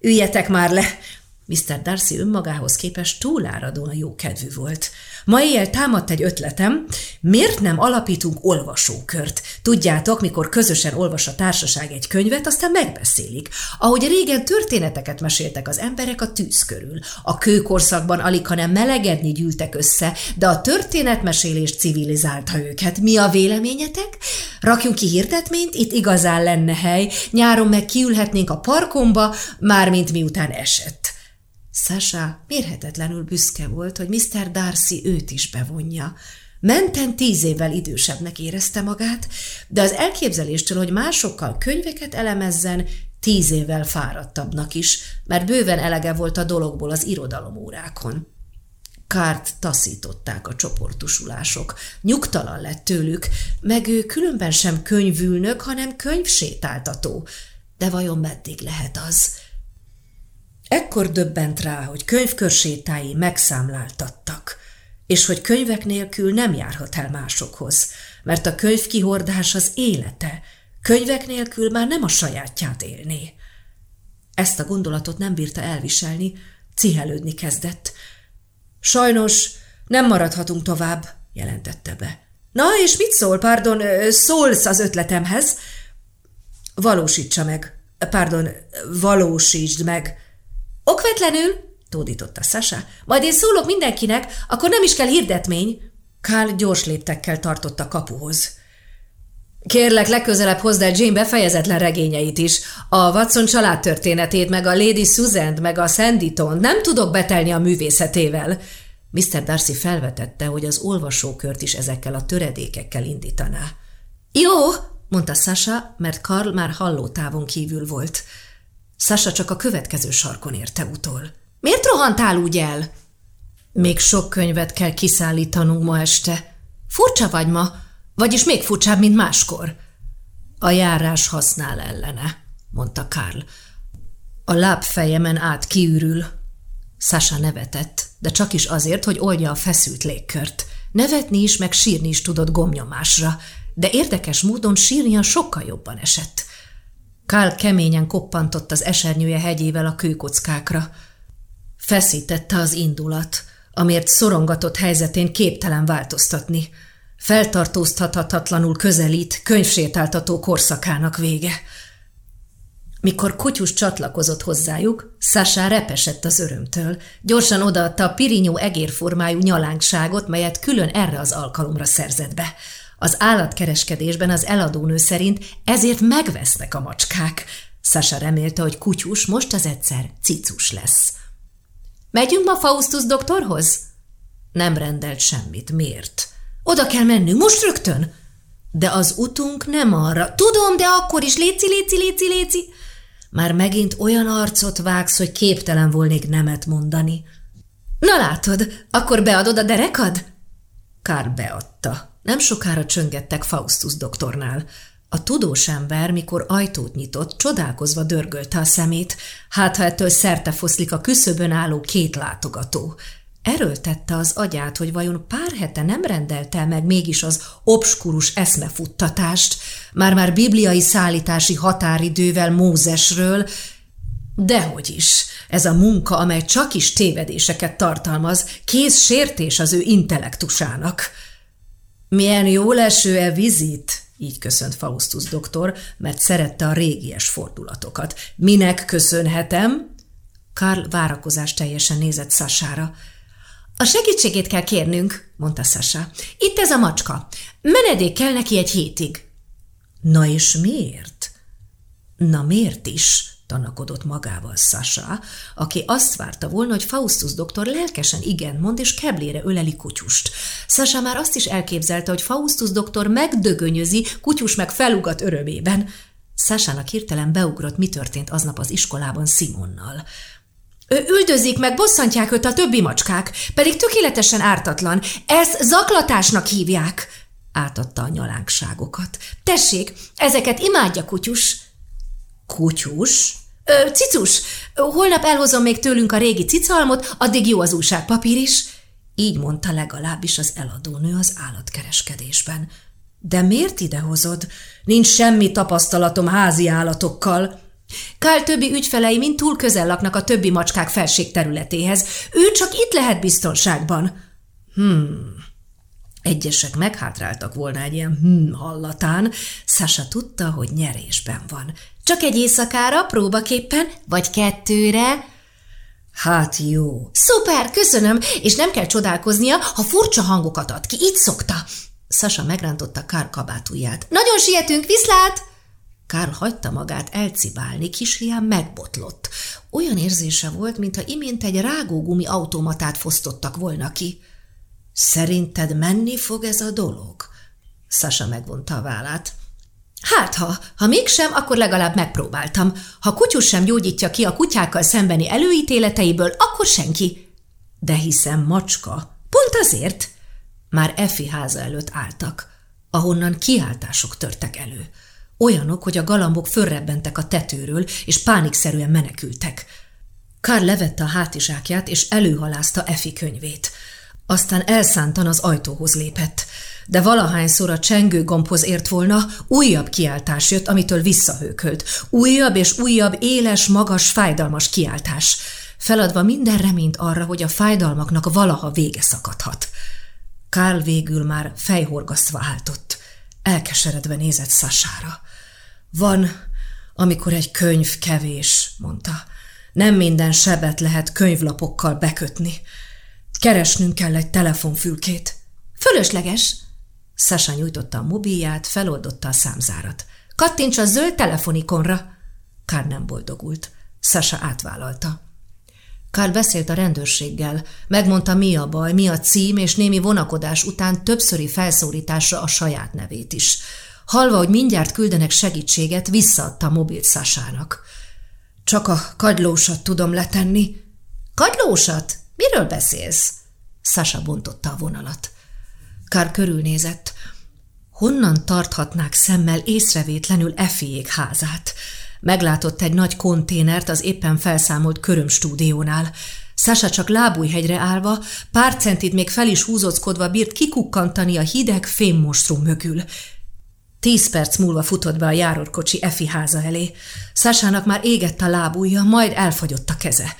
üljetek már le! Mr. Darcy önmagához képest túláradóan jókedvű volt. Ma éjjel támadt egy ötletem, miért nem alapítunk olvasókört? Tudjátok, mikor közösen olvas a társaság egy könyvet, aztán megbeszélik. Ahogy régen történeteket meséltek az emberek a tűz körül. A kőkorszakban alig, hanem melegedni gyűltek össze, de a történetmesélés civilizálta őket. Mi a véleményetek? Rakjunk ki hirdetményt, itt igazán lenne hely, nyáron meg kiülhetnénk a parkomba, mármint miután esett. Sasha mérhetetlenül büszke volt, hogy Mr. Darcy őt is bevonja. Menten tíz évvel idősebbnek érezte magát, de az elképzeléstől, hogy másokkal könyveket elemezzen, tíz évvel fáradtabbnak is, mert bőven elege volt a dologból az irodalomórákon. Kárt taszították a csoportosulások. Nyugtalan lett tőlük, meg ő különben sem könyvülnök, hanem könyvsétáltató. De vajon meddig lehet az? Ekkor döbbent rá, hogy könyvkörsétái megszámláltattak, és hogy könyvek nélkül nem járhat el másokhoz, mert a könyvkihordás az élete, könyvek nélkül már nem a sajátját élné. Ezt a gondolatot nem bírta elviselni, cihelődni kezdett. Sajnos nem maradhatunk tovább, jelentette be. Na, és mit szól, pardon, szólsz az ötletemhez? Valósítsa meg, pardon, valósítsd meg, Okvetlenül, tódította Sasha, majd én szólok mindenkinek, akkor nem is kell hirdetmény. Kál gyors léptekkel tartott a kapuhoz. Kérlek, legközelebb hozd el Jane befejezetlen regényeit is. A Watson családtörténetét, meg a Lady susan meg a Sanditon nem tudok betelni a művészetével. Mr. Darcy felvetette, hogy az olvasókört is ezekkel a töredékekkel indítaná. Jó, mondta Sasha, mert Karl már hallótávon kívül volt. Sasa csak a következő sarkon érte utol. Miért rohantál úgy el? Még sok könyvet kell kiszállítanunk ma este. Furcsa vagy ma, vagyis még furcsább, mint máskor. A járás használ ellene, mondta Karl. A lábfejemen át kiürül. Sasa nevetett, de csak is azért, hogy oldja a feszült légkört. Nevetni is, meg sírni is tudott gomnyomásra, de érdekes módon sírnia sokkal jobban esett. Kál keményen koppantott az esernyője hegyével a kőkockákra. Feszítette az indulat, amért szorongatott helyzetén képtelen változtatni. Feltartóztathatatlanul közelít könyvsétáltató korszakának vége. Mikor kutyus csatlakozott hozzájuk, Sasha repesett az örömtől. Gyorsan odaadta a pirinyó egérformájú nyalánkságot, melyet külön erre az alkalomra szerzett be – az állatkereskedésben az eladónő szerint ezért megvesznek a macskák. Sasa remélte, hogy kutyus most az egyszer cicus lesz. Megyünk ma Faustus doktorhoz? Nem rendelt semmit. Miért? Oda kell mennünk, most rögtön! De az utunk nem arra. Tudom, de akkor is léci, léci, léci, léci. Már megint olyan arcot vágsz, hogy képtelen volnék nemet mondani. Na látod, akkor beadod a derekad? Kár beadta. Nem sokára csöngettek Faustus doktornál. A tudós ember, mikor ajtót nyitott, csodálkozva dörgölte a szemét, hát ha ettől szerte foszlik a küszöbön álló két látogató. Erőltette az agyát, hogy vajon pár hete nem rendelte meg mégis az obskurus eszmefuttatást, már-már bibliai szállítási határidővel Mózesről, Dehogy is, ez a munka, amely csak is tévedéseket tartalmaz, kész sértés az ő intellektusának. Milyen jó leső-e vizit? Így köszönt Faustus doktor, mert szerette a régies fordulatokat. Minek köszönhetem? Karl várakozás teljesen nézett Sasára. A segítségét kell kérnünk, mondta Sasa. Itt ez a macska. Menedék kell neki egy hétig. Na és miért? Na miért is? Tanakodott magával Sasha, aki azt várta volna, hogy Faustus doktor lelkesen igen mond, és keblére öleli kutyust. Sasha már azt is elképzelte, hogy Faustus doktor megdögönyözi, kutyus meg felugat örömében. Sasának hirtelen beugrott, mi történt aznap az iskolában Simonnal. Ő üldözik meg, bosszantják őt a többi macskák, pedig tökéletesen ártatlan. Ezt zaklatásnak hívják. Átadta a nyalánkságokat. Tessék, ezeket imádja kutyus. Kutyus? Ö, cicus, holnap elhozom még tőlünk a régi cicalmot, addig jó az újságpapír is. Így mondta legalábbis az eladónő az állatkereskedésben. De miért idehozod? Nincs semmi tapasztalatom házi állatokkal. Kál többi ügyfelei mind túl közel laknak a többi macskák felség területéhez. Ő csak itt lehet biztonságban. Hmm. Egyesek meghátráltak volna egy ilyen hmm hallatán. Sasha tudta, hogy nyerésben van. Csak egy éjszakára, próbaképpen, vagy kettőre. Hát jó. Szuper, köszönöm, és nem kell csodálkoznia, ha furcsa hangokat ad ki, így szokta. Sasa megrántotta Kár kabátujját. Nagyon sietünk, viszlát! Kár hagyta magát elcibálni, kis hián megbotlott. Olyan érzése volt, mintha imént egy rágógumi automatát fosztottak volna ki. Szerinted menni fog ez a dolog? Sasa megvonta a vállát. Hát ha, ha mégsem, akkor legalább megpróbáltam. Ha kutyus sem gyógyítja ki a kutyákkal szembeni előítéleteiből, akkor senki. De hiszem macska. Pont azért. Már Effi háza előtt álltak, ahonnan kiáltások törtek elő. Olyanok, hogy a galambok fölrebbentek a tetőről, és pánikszerűen menekültek. Karl levette a hátizsákját, és előhalázta Effi könyvét. Aztán elszántan az ajtóhoz lépett, de valahányszor a csengő gombhoz ért volna, újabb kiáltás jött, amitől visszahőkölt. Újabb és újabb éles, magas, fájdalmas kiáltás, feladva minden reményt arra, hogy a fájdalmaknak valaha vége szakadhat. Kál végül már fejhorgasztva álltott. Elkeseredve nézett Szasára. Van, amikor egy könyv kevés, mondta. Nem minden sebet lehet könyvlapokkal bekötni. Keresnünk kell egy telefonfülkét. Fölösleges. Sasa nyújtotta a mobilját, feloldotta a számzárat. Kattints a zöld telefonikonra. Kár nem boldogult. Sasa átvállalta. Kár beszélt a rendőrséggel, megmondta mi a baj, mi a cím, és némi vonakodás után többszöri felszólításra a saját nevét is. Halva, hogy mindjárt küldenek segítséget, visszaadta a mobilt Szásának. Csak a kagylósat tudom letenni. Kagylósat? Miről beszélsz? Sasa bontotta a vonalat. Kár körülnézett. Honnan tarthatnák szemmel észrevétlenül Efiék házát? Meglátott egy nagy konténert az éppen felszámolt körömstúdiónál. Sasa csak lábújhegyre állva, pár centit még fel is húzockodva bírt kikukkantani a hideg fémmostrum mögül. Tíz perc múlva futott be a járorkocsi Efi háza elé. Szásának már égett a lábúja, majd elfagyott a keze.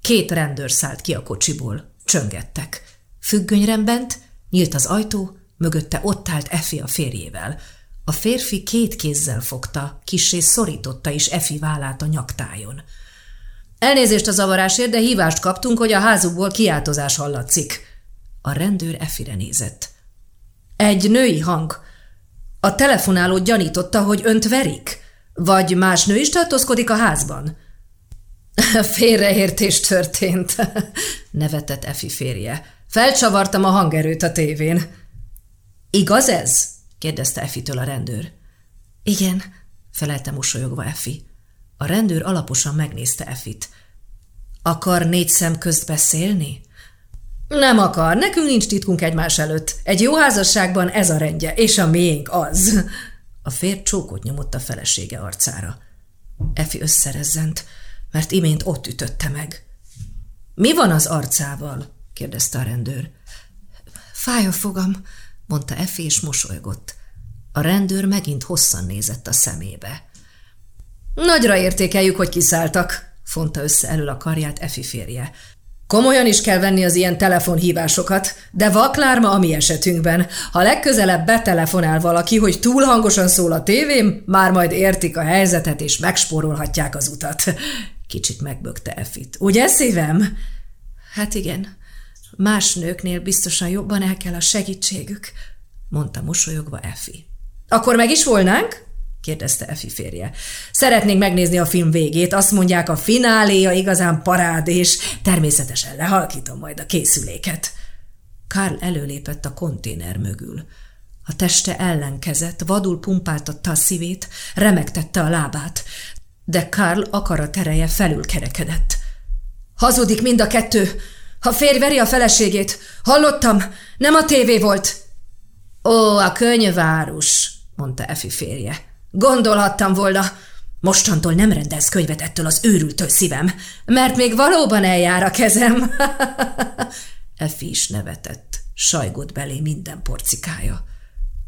Két rendőr szállt ki a kocsiból. Csöngettek. Függönyren bent, nyílt az ajtó, mögötte ott állt Efi a férjével – a férfi két kézzel fogta, kissé szorította is Efi vállát a nyaktájon. Elnézést a zavarásért, de hívást kaptunk, hogy a házukból kiáltozás hallatszik. A rendőr Efire nézett. Egy női hang. A telefonáló gyanította, hogy önt verik? Vagy más nő is tartózkodik a házban? Félreértés történt, nevetett Efi férje. Felcsavartam a hangerőt a tévén. Igaz ez? kérdezte Effitől a rendőr. Igen, felelte mosolyogva Effi. A rendőr alaposan megnézte Effit. Akar négy szem közt beszélni? Nem akar, nekünk nincs titkunk egymás előtt. Egy jó házasságban ez a rendje, és a miénk az. A férj csókot nyomott a felesége arcára. Effi összerezzent, mert imént ott ütötte meg. Mi van az arcával? Kérdezte a rendőr. Fáj a fogam, mondta Effi, és mosolygott. A rendőr megint hosszan nézett a szemébe. Nagyra értékeljük, hogy kiszálltak, fonta össze elől a karját Effi férje. Komolyan is kell venni az ilyen telefonhívásokat, de vaklárma a mi esetünkben. Ha legközelebb betelefonál valaki, hogy túl hangosan szól a tévém, már majd értik a helyzetet, és megspórolhatják az utat. Kicsit megbökte Effit. Ugye, szívem? Hát igen, Más nőknél biztosan jobban el kell a segítségük, mondta mosolyogva Effi. Akkor meg is volnánk? kérdezte Effi férje. Szeretnénk megnézni a film végét, azt mondják, a fináléja igazán parád, és természetesen lehalkítom majd a készüléket. Karl előlépett a konténer mögül. A teste ellenkezett, vadul pumpáltatta a szívét, remegtette a lábát, de Karl akarat ereje felülkerekedett. Hazudik mind a kettő, a férj veri a feleségét. Hallottam, nem a tévé volt. Ó, a könyvárus, mondta Efi férje. Gondolhattam volna. Mostantól nem rendez könyvet ettől az őrültől szívem, mert még valóban eljár a kezem. Efi is nevetett, sajgott belé minden porcikája.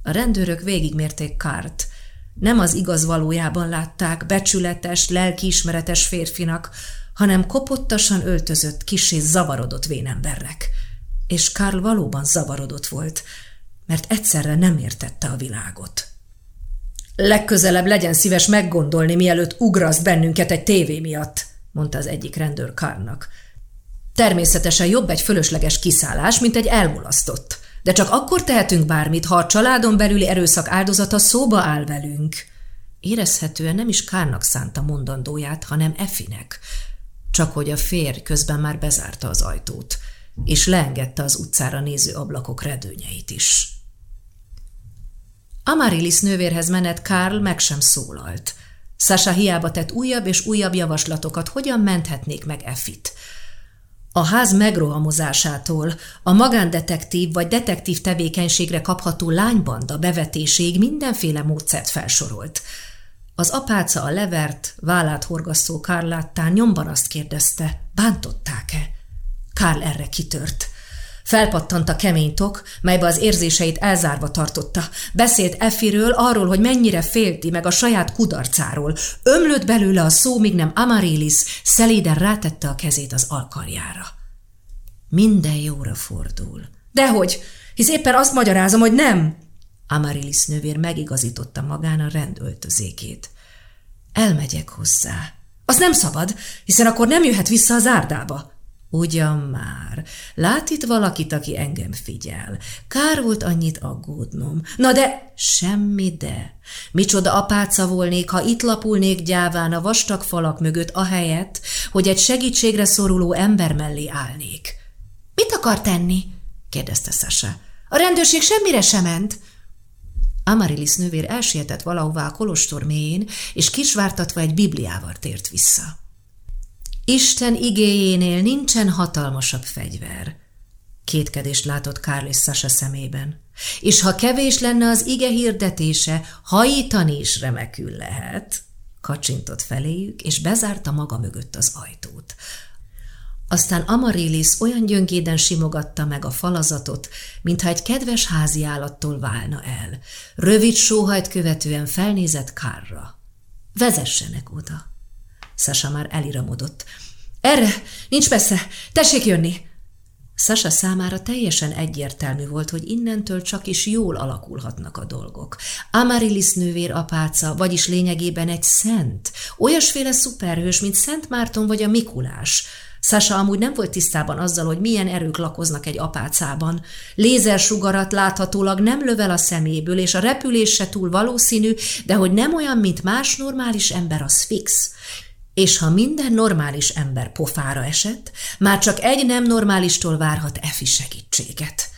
A rendőrök végigmérték Kárt. Nem az igaz valójában látták becsületes, lelkiismeretes férfinak, hanem kopottasan öltözött, kisé zavarodott vénembernek. És Karl valóban zavarodott volt, mert egyszerre nem értette a világot. Legközelebb legyen szíves meggondolni, mielőtt ugraszt bennünket egy tévé miatt, mondta az egyik rendőr Karnak. Természetesen jobb egy fölösleges kiszállás, mint egy elmulasztott. De csak akkor tehetünk bármit, ha a családon belüli erőszak áldozata szóba áll velünk. Érezhetően nem is Kárnak szánta mondandóját, hanem Efinek. Csak hogy a férj közben már bezárta az ajtót, és leengedte az utcára néző ablakok redőnyeit is. Amarilis nővérhez menet Karl meg sem szólalt. Sasha hiába tett újabb és újabb javaslatokat, hogyan menthetnék meg Effit. A ház megrohamozásától a magándetektív vagy detektív tevékenységre kapható lánybanda bevetéség mindenféle módszert felsorolt. Az apáca a levert, vállát horgasztó Karl láttán nyomban azt kérdezte, bántották-e? Karl erre kitört – Felpattant a kemény tok, melybe az érzéseit elzárva tartotta. Beszélt Effiről, arról, hogy mennyire félti meg a saját kudarcáról. Ömlött belőle a szó, míg nem Amarilis szeléden rátette a kezét az alkarjára. Minden jóra fordul. Dehogy, hisz éppen azt magyarázom, hogy nem. Amarilis nővér megigazította magán a rendöltözékét. Elmegyek hozzá. Az nem szabad, hiszen akkor nem jöhet vissza az árdába. Ugyan már. Lát itt valakit, aki engem figyel. Kár volt annyit aggódnom. Na de, semmi de. Micsoda apáca volnék, ha itt lapulnék gyáván a vastag falak mögött, ahelyett, hogy egy segítségre szoruló ember mellé állnék. Mit akar tenni? kérdezte Sasa. A rendőrség semmire sem ment. Amarilis nővér elsietett valahová a kolostor mélyén, és kisvártatva egy bibliával tért vissza. Isten igéjénél nincsen hatalmasabb fegyver. Kétkedést látott Kárl és Sasa szemében. És ha kevés lenne az ige hirdetése, hajítani is remekül lehet. Kacsintott feléjük, és bezárta maga mögött az ajtót. Aztán Amarilis olyan gyöngéden simogatta meg a falazatot, mintha egy kedves házi állattól válna el. Rövid sóhajt követően felnézett Kárra. Vezessenek oda. Sasa már eliramodott. Erre, nincs messze, tessék jönni! Sasa számára teljesen egyértelmű volt, hogy innentől csak is jól alakulhatnak a dolgok. Amarilis nővér apáca, vagyis lényegében egy szent, olyasféle szuperhős, mint Szent Márton vagy a Mikulás. Sasa amúgy nem volt tisztában azzal, hogy milyen erők lakoznak egy apácában. Lézersugarat láthatólag nem lövel a szeméből, és a repülés se túl valószínű, de hogy nem olyan, mint más normális ember, az fix és ha minden normális ember pofára esett, már csak egy nem normálistól várhat Efi segítséget.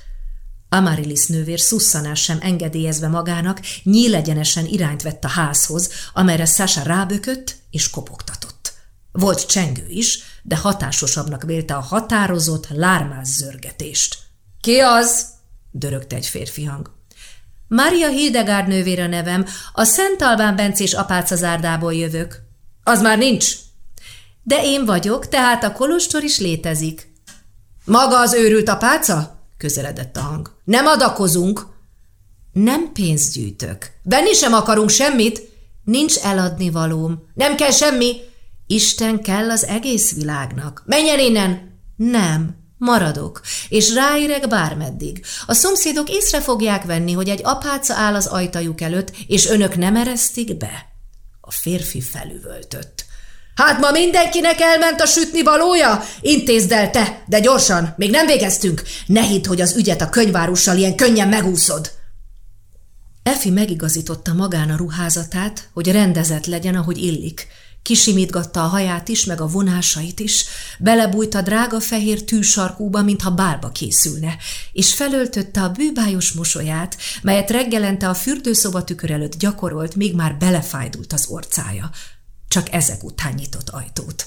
Amarilis nővér szusszanás sem engedélyezve magának, nyílegyenesen irányt vett a házhoz, amelyre Sasha rábökött és kopogtatott. Volt csengő is, de hatásosabbnak vélte a határozott, lármás zörgetést. – Ki az? – dörögte egy férfi hang. – Maria Hildegard nővére nevem, a Szent Albán Bencés apácazárdából jövök – az már nincs. De én vagyok, tehát a kolostor is létezik. Maga az őrült apáca? Közeledett a hang. Nem adakozunk. Nem pénzt gyűjtök. Venni sem akarunk semmit. Nincs eladni valóm. Nem kell semmi. Isten kell az egész világnak. Menj el innen! Nem, maradok, és ráérek bármeddig. A szomszédok észre fogják venni, hogy egy apáca áll az ajtajuk előtt, és önök nem eresztik be. A férfi felüvöltött. Hát ma mindenkinek elment a sütni valója? Intézd el te, de gyorsan, még nem végeztünk. Ne hidd, hogy az ügyet a könyvárussal ilyen könnyen megúszod. Efi megigazította magán a ruházatát, hogy rendezett legyen, ahogy illik. Kisimítgatta a haját is, meg a vonásait is, belebújt a drága fehér tűsarkúba, mintha bálba készülne, és felöltötte a bűbájos mosolyát, melyet reggelente a fürdőszoba tükör előtt gyakorolt, még már belefájdult az orcája. Csak ezek után nyitott ajtót.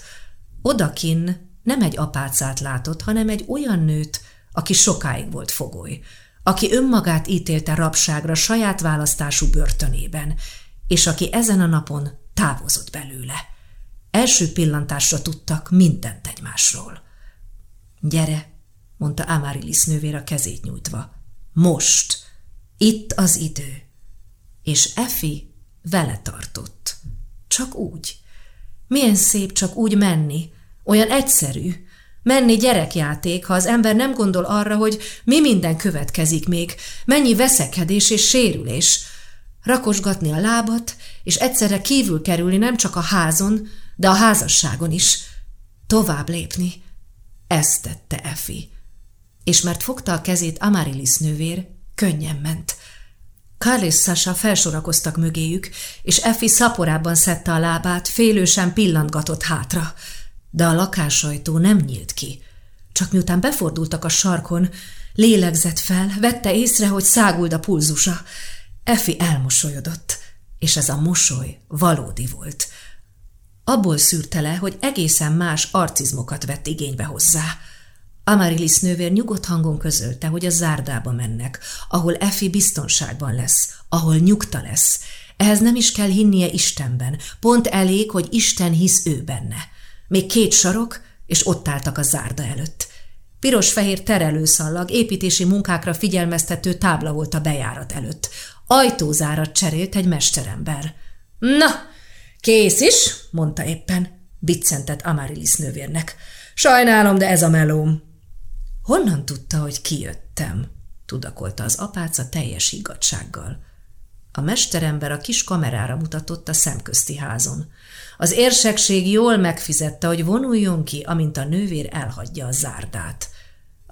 Odakin nem egy apácát látott, hanem egy olyan nőt, aki sokáig volt fogoly, aki önmagát ítélte rabságra saját választású börtönében, és aki ezen a napon távozott belőle. Első pillantásra tudtak mindent egymásról. Gyere, mondta Amarilis nővér a kezét nyújtva. Most! Itt az idő. És Efi vele tartott. Csak úgy. Milyen szép csak úgy menni. Olyan egyszerű. Menni gyerekjáték, ha az ember nem gondol arra, hogy mi minden következik még, mennyi veszekedés és sérülés. Rakosgatni a lábat, és egyszerre kívül kerülni nem csak a házon, de a házasságon is. Tovább lépni. Ezt tette Efi. És mert fogta a kezét Amarilis nővér, könnyen ment. Karl és Sasha felsorakoztak mögéjük, és Effi szaporában szedte a lábát, félősen pillantgatott hátra. De a lakásajtó nem nyílt ki. Csak miután befordultak a sarkon, lélegzett fel, vette észre, hogy száguld a pulzusa. Effi elmosolyodott, és ez a mosoly valódi volt. Abból szűrte le, hogy egészen más arcizmokat vett igénybe hozzá. Amarilis nővér nyugodt hangon közölte, hogy a zárdába mennek, ahol Efi biztonságban lesz, ahol nyugta lesz. Ehhez nem is kell hinnie Istenben, pont elég, hogy Isten hisz ő benne. Még két sarok, és ott álltak a zárda előtt. Piros-fehér terelőszallag, építési munkákra figyelmeztető tábla volt a bejárat előtt. Ajtózárat cserélt egy mesterember. Na, kész is, mondta éppen, biccentett Amarilis nővérnek. Sajnálom, de ez a melóm. Honnan tudta, hogy kijöttem? tudakolta az apáca teljes higgadsággal. A mesterember a kis kamerára mutatott a szemközti házon. Az érsekség jól megfizette, hogy vonuljon ki, amint a nővér elhagyja a zárdát.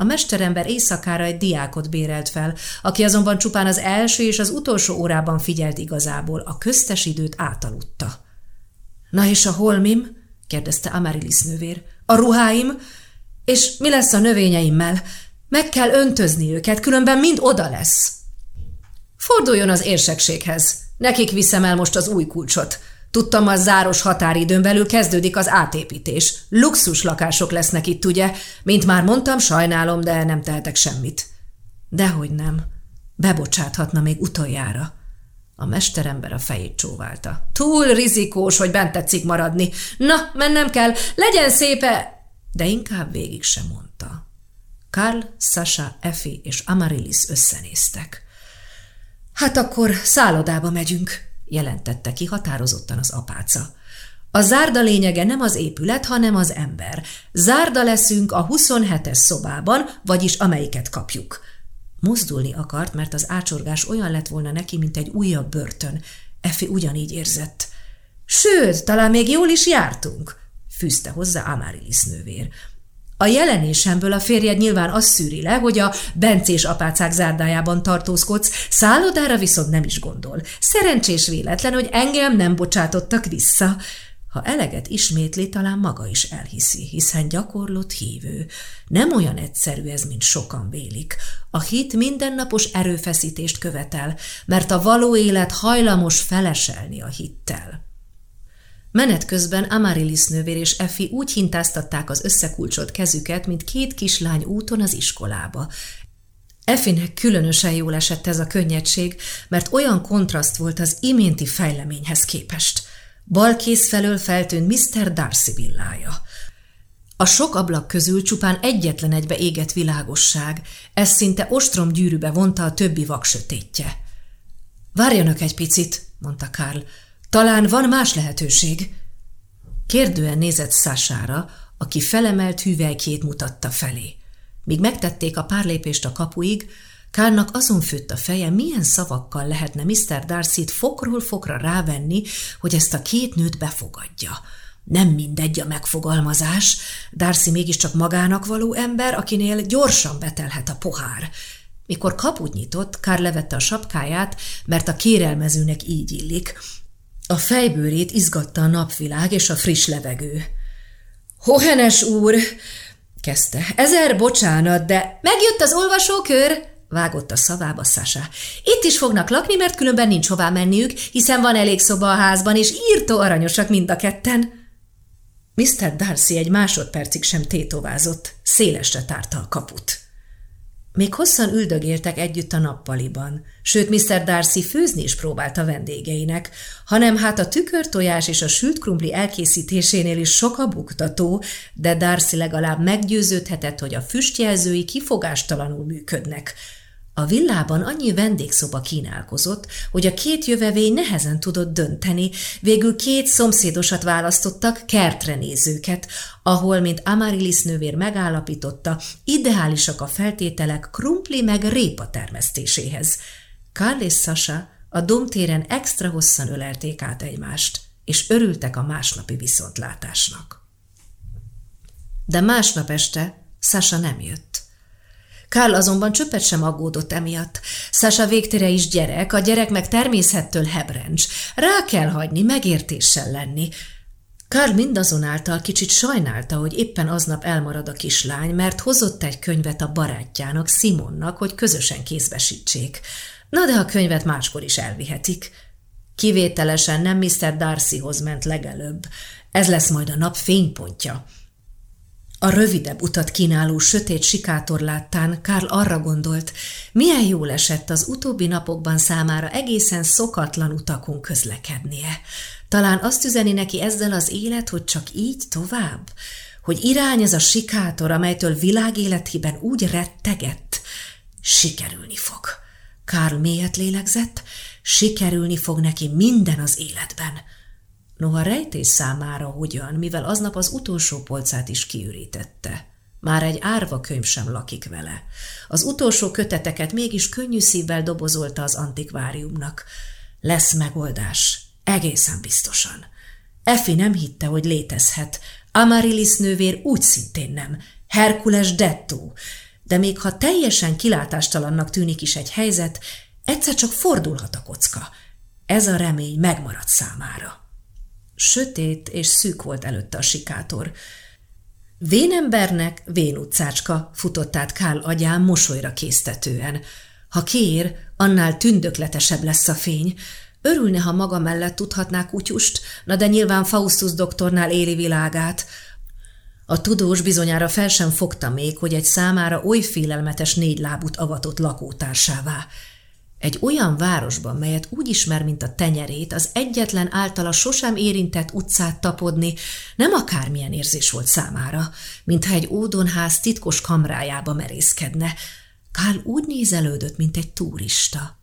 A mesterember éjszakára egy diákot bérelt fel, aki azonban csupán az első és az utolsó órában figyelt igazából, a köztes időt átaludta. – Na és a holmim? – kérdezte Amarilis nővér. – A ruháim? És mi lesz a növényeimmel? Meg kell öntözni őket, különben mind oda lesz. Forduljon az érsekséghez. Nekik viszem el most az új kulcsot. Tudtam, a záros határidőn belül kezdődik az átépítés. Luxus lakások lesznek itt, ugye? Mint már mondtam, sajnálom, de nem tehetek semmit. Dehogy nem. Bebocsáthatna még utoljára. A mesterember a fejét csóválta. Túl rizikós, hogy bent tetszik maradni. Na, mennem kell, legyen szépe de inkább végig sem mondta. Karl, Sasha, Effie és Amarilis összenéztek. Hát akkor szállodába megyünk, jelentette ki határozottan az apáca. A zárda lényege nem az épület, hanem az ember. Zárda leszünk a 27-es szobában, vagyis amelyiket kapjuk. Mozdulni akart, mert az ácsorgás olyan lett volna neki, mint egy újabb börtön. Effi ugyanígy érzett. Sőt, talán még jól is jártunk fűzte hozzá Amarilis nővér. A jelenésemből a férjed nyilván azt szűri le, hogy a bencés apácák zárdájában tartózkodsz, szállodára viszont nem is gondol. Szerencsés véletlen, hogy engem nem bocsátottak vissza. Ha eleget ismétli, talán maga is elhiszi, hiszen gyakorlott hívő. Nem olyan egyszerű ez, mint sokan vélik. A hit mindennapos erőfeszítést követel, mert a való élet hajlamos feleselni a hittel. Menet közben Amarilis nővér és Effi úgy hintáztatták az összekulcsolt kezüket, mint két kislány úton az iskolába. Effinek különösen jól esett ez a könnyedség, mert olyan kontraszt volt az iménti fejleményhez képest. Bal kész felől feltűnt Mr. Darcy villája. A sok ablak közül csupán egyetlen egybe égett világosság, ez szinte ostrom gyűrűbe vonta a többi vak sötétje. – Várjanak egy picit, mondta Karl, talán van más lehetőség. Kérdően nézett Szására, aki felemelt hüvelykét mutatta felé. Míg megtették a pár lépést a kapuig, Kárnak azon főtt a feje, milyen szavakkal lehetne Mr. Darcy-t fokról fokra rávenni, hogy ezt a két nőt befogadja. Nem mindegy a megfogalmazás, Darcy mégiscsak magának való ember, akinél gyorsan betelhet a pohár. Mikor kaput nyitott, Kár levette a sapkáját, mert a kérelmezőnek így illik, a fejbőrét izgatta a napvilág és a friss levegő. Hohenes úr, kezdte, ezer bocsánat, de megjött az olvasókör, vágott a szavába Sasa. Itt is fognak lakni, mert különben nincs hová menniük, hiszen van elég szoba a házban, és írtó aranyosak mind a ketten. Mr. Darcy egy másodpercig sem tétovázott, szélesre tárta a kaput. Még hosszan üldögéltek együtt a nappaliban, sőt Mr. Darcy főzni is próbált a vendégeinek, hanem hát a tükörtojás és a sült krumpli elkészítésénél is sok a buktató, de Darcy legalább meggyőződhetett, hogy a füstjelzői kifogástalanul működnek. A villában annyi vendégszoba kínálkozott, hogy a két jövevény nehezen tudott dönteni, végül két szomszédosat választottak, kertre nézőket, ahol, mint Amarilis nővér megállapította, ideálisak a feltételek krumpli meg répa termesztéséhez. Karl és Sasha a domtéren extra hosszan ölelték át egymást, és örültek a másnapi viszontlátásnak. De másnap este Sasha nem jött. Kál azonban csöppet sem aggódott emiatt. Sasha végtére is gyerek, a gyerek meg természettől hebrencs. Rá kell hagyni, megértéssel lenni. Karl mindazonáltal kicsit sajnálta, hogy éppen aznap elmarad a kislány, mert hozott egy könyvet a barátjának, Simonnak, hogy közösen kézbesítsék. Na de a könyvet máskor is elvihetik. Kivételesen nem Mr. Darcyhoz ment legelőbb. Ez lesz majd a nap fénypontja. A rövidebb utat kínáló sötét sikátor láttán Karl arra gondolt, milyen jól esett az utóbbi napokban számára egészen szokatlan utakon közlekednie. Talán azt üzeni neki ezzel az élet, hogy csak így tovább? Hogy irány ez a sikátor, amelytől világéletében úgy rettegett? Sikerülni fog. Karl mélyet lélegzett, sikerülni fog neki minden az életben – Noha rejtés számára hogyan, mivel aznap az utolsó polcát is kiürítette. Már egy árva könyv sem lakik vele. Az utolsó köteteket mégis könnyű szívvel dobozolta az antikváriumnak. Lesz megoldás, egészen biztosan. Efi nem hitte, hogy létezhet. Amarilis nővér úgy szintén nem. Herkules dettó. De még ha teljesen kilátástalannak tűnik is egy helyzet, egyszer csak fordulhat a kocka. Ez a remény megmarad számára. Sötét és szűk volt előtte a sikátor. Vénembernek vén utcácska futott át Kál agyán mosolyra késztetően. Ha kér, annál tündökletesebb lesz a fény. Örülne, ha maga mellett tudhatná kutyust, na de nyilván Faustus doktornál éli világát. A tudós bizonyára fel sem fogta még, hogy egy számára oly félelmetes négy lábút avatott lakótársává. Egy olyan városban, melyet úgy ismer, mint a tenyerét, az egyetlen általa sosem érintett utcát tapodni nem akármilyen érzés volt számára, mintha egy ódonház titkos kamrájába merészkedne. Kál úgy nézelődött, mint egy turista.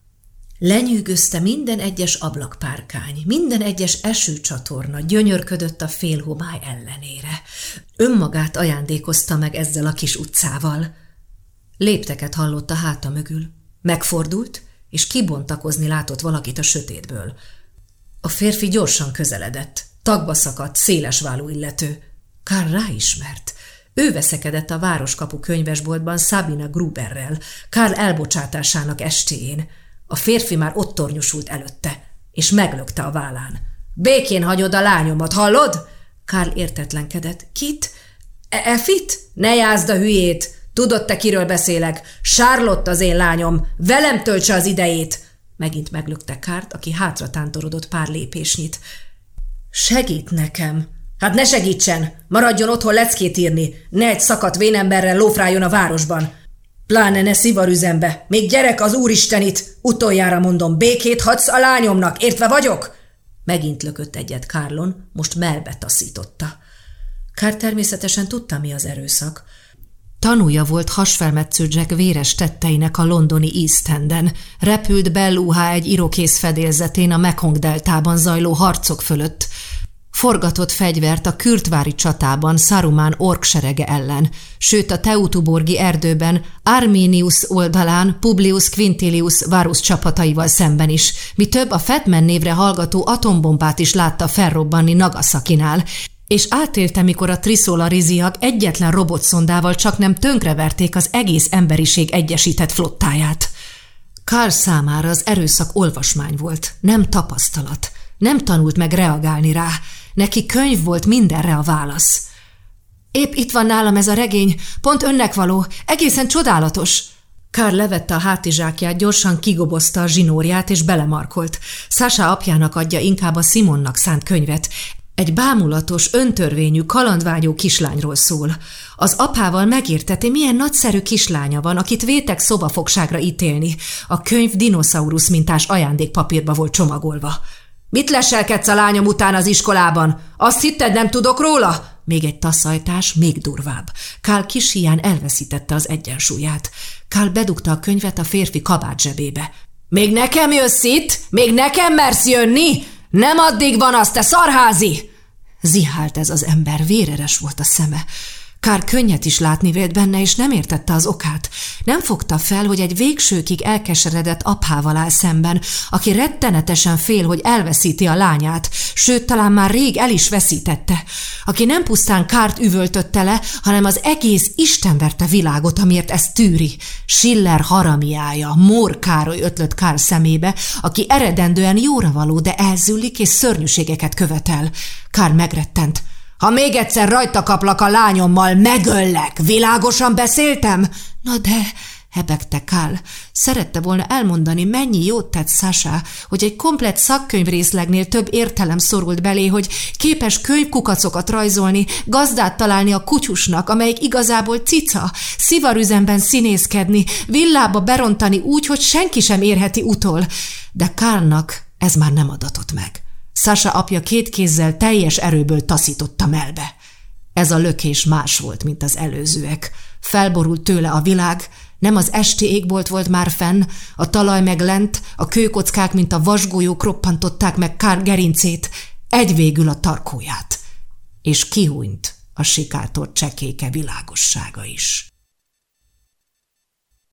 Lenyűgözte minden egyes ablakpárkány, minden egyes esőcsatorna gyönyörködött a félhomály ellenére. Önmagát ajándékozta meg ezzel a kis utcával. Lépteket hallott a háta mögül. Megfordult, és kibontakozni látott valakit a sötétből. A férfi gyorsan közeledett, tagba szakadt, széles váló illető. Kár ráismert. Ő veszekedett a városkapu könyvesboltban Sabina Gruberrel, Kár elbocsátásának estéjén. A férfi már ott tornyosult előtte, és meglökte a vállán. Békén hagyod a lányomat, hallod? Kár értetlenkedett. Kit? E Efit? Ne jázd a hülyét! Tudod te, kiről beszélek? Charlotte az én lányom. Velem töltse az idejét. Megint meglökte Kárt, aki hátra tántorodott pár lépésnyit. Segít nekem. Hát ne segítsen! Maradjon otthon leckét írni. Ne egy szakadt vénemberrel lófráljon a városban. Pláne ne szivarüzembe. Még gyerek az úristenit. Utoljára mondom, békét hadsz a lányomnak. Értve vagyok? Megint lökött egyet Kárlon, most melbe taszította. Kár természetesen tudta, mi az erőszak. Tanúja volt hasfelmetsző Jack véres tetteinek a londoni East Enden, repült Belluhá egy irokész fedélzetén a Mekong deltában zajló harcok fölött, forgatott fegyvert a Kürtvári csatában Saruman orkserege ellen, sőt a Teutuborgi erdőben Arminius oldalán Publius Quintilius Varus csapataival szemben is, mi több a Fetmen névre hallgató atombombát is látta felrobbanni Nagasakinál, és átélte, mikor a triszolariziak egyetlen robotszondával csak nem tönkreverték az egész emberiség egyesített flottáját. Karl számára az erőszak olvasmány volt, nem tapasztalat. Nem tanult meg reagálni rá. Neki könyv volt mindenre a válasz. Épp itt van nálam ez a regény, pont önnek való, egészen csodálatos. Kár levette a hátizsákját, gyorsan kigobozta a zsinórját és belemarkolt. Sasha apjának adja inkább a Simonnak szánt könyvet. Egy bámulatos, öntörvényű, kalandvágyó kislányról szól. Az apával megérteti, milyen nagyszerű kislánya van, akit vétek szobafogságra ítélni. A könyv dinoszaurusz mintás ajándékpapírba volt csomagolva. – Mit leselkedsz a lányom után az iskolában? Azt hitted, nem tudok róla? Még egy taszajtás, még durvább. Kál kis hián elveszítette az egyensúlyát. Kál bedugta a könyvet a férfi kabát zsebébe. Még nekem jössz itt? Még nekem mersz jönni? Nem addig van az, te szarházi! Zihált ez az ember, véreres volt a szeme. Kár könnyet is látni vélt benne, és nem értette az okát. Nem fogta fel, hogy egy végsőkig elkeseredett apával áll szemben, aki rettenetesen fél, hogy elveszíti a lányát, sőt, talán már rég el is veszítette. Aki nem pusztán kárt üvöltötte le, hanem az egész istenverte világot, amiért ezt tűri. Schiller haramiája, Mór Károly ötlött Kár szemébe, aki eredendően jóra való, de elzüllik és szörnyűségeket követel. Kár megrettent. Ha még egyszer rajta kaplak a lányommal, megöllek. Világosan beszéltem? Na de, hebegte Kál. Szerette volna elmondani, mennyi jót tett Sasha, hogy egy komplet szakkönyvrészlegnél több értelem szorult belé, hogy képes könyvkukacokat rajzolni, gazdát találni a kutyusnak, amelyik igazából cica, szivarüzemben színészkedni, villába berontani úgy, hogy senki sem érheti utol. De Kálnak ez már nem adatott meg. Sasha apja két kézzel teljes erőből taszította melbe. Ez a lökés más volt, mint az előzőek. Felborult tőle a világ, nem az esti égbolt volt már fenn, a talaj meg lent, a kőkockák, mint a vasgolyók roppantották meg Kár gerincét, egy végül a tarkóját. És kihúnyt a sikátort csekéke világossága is.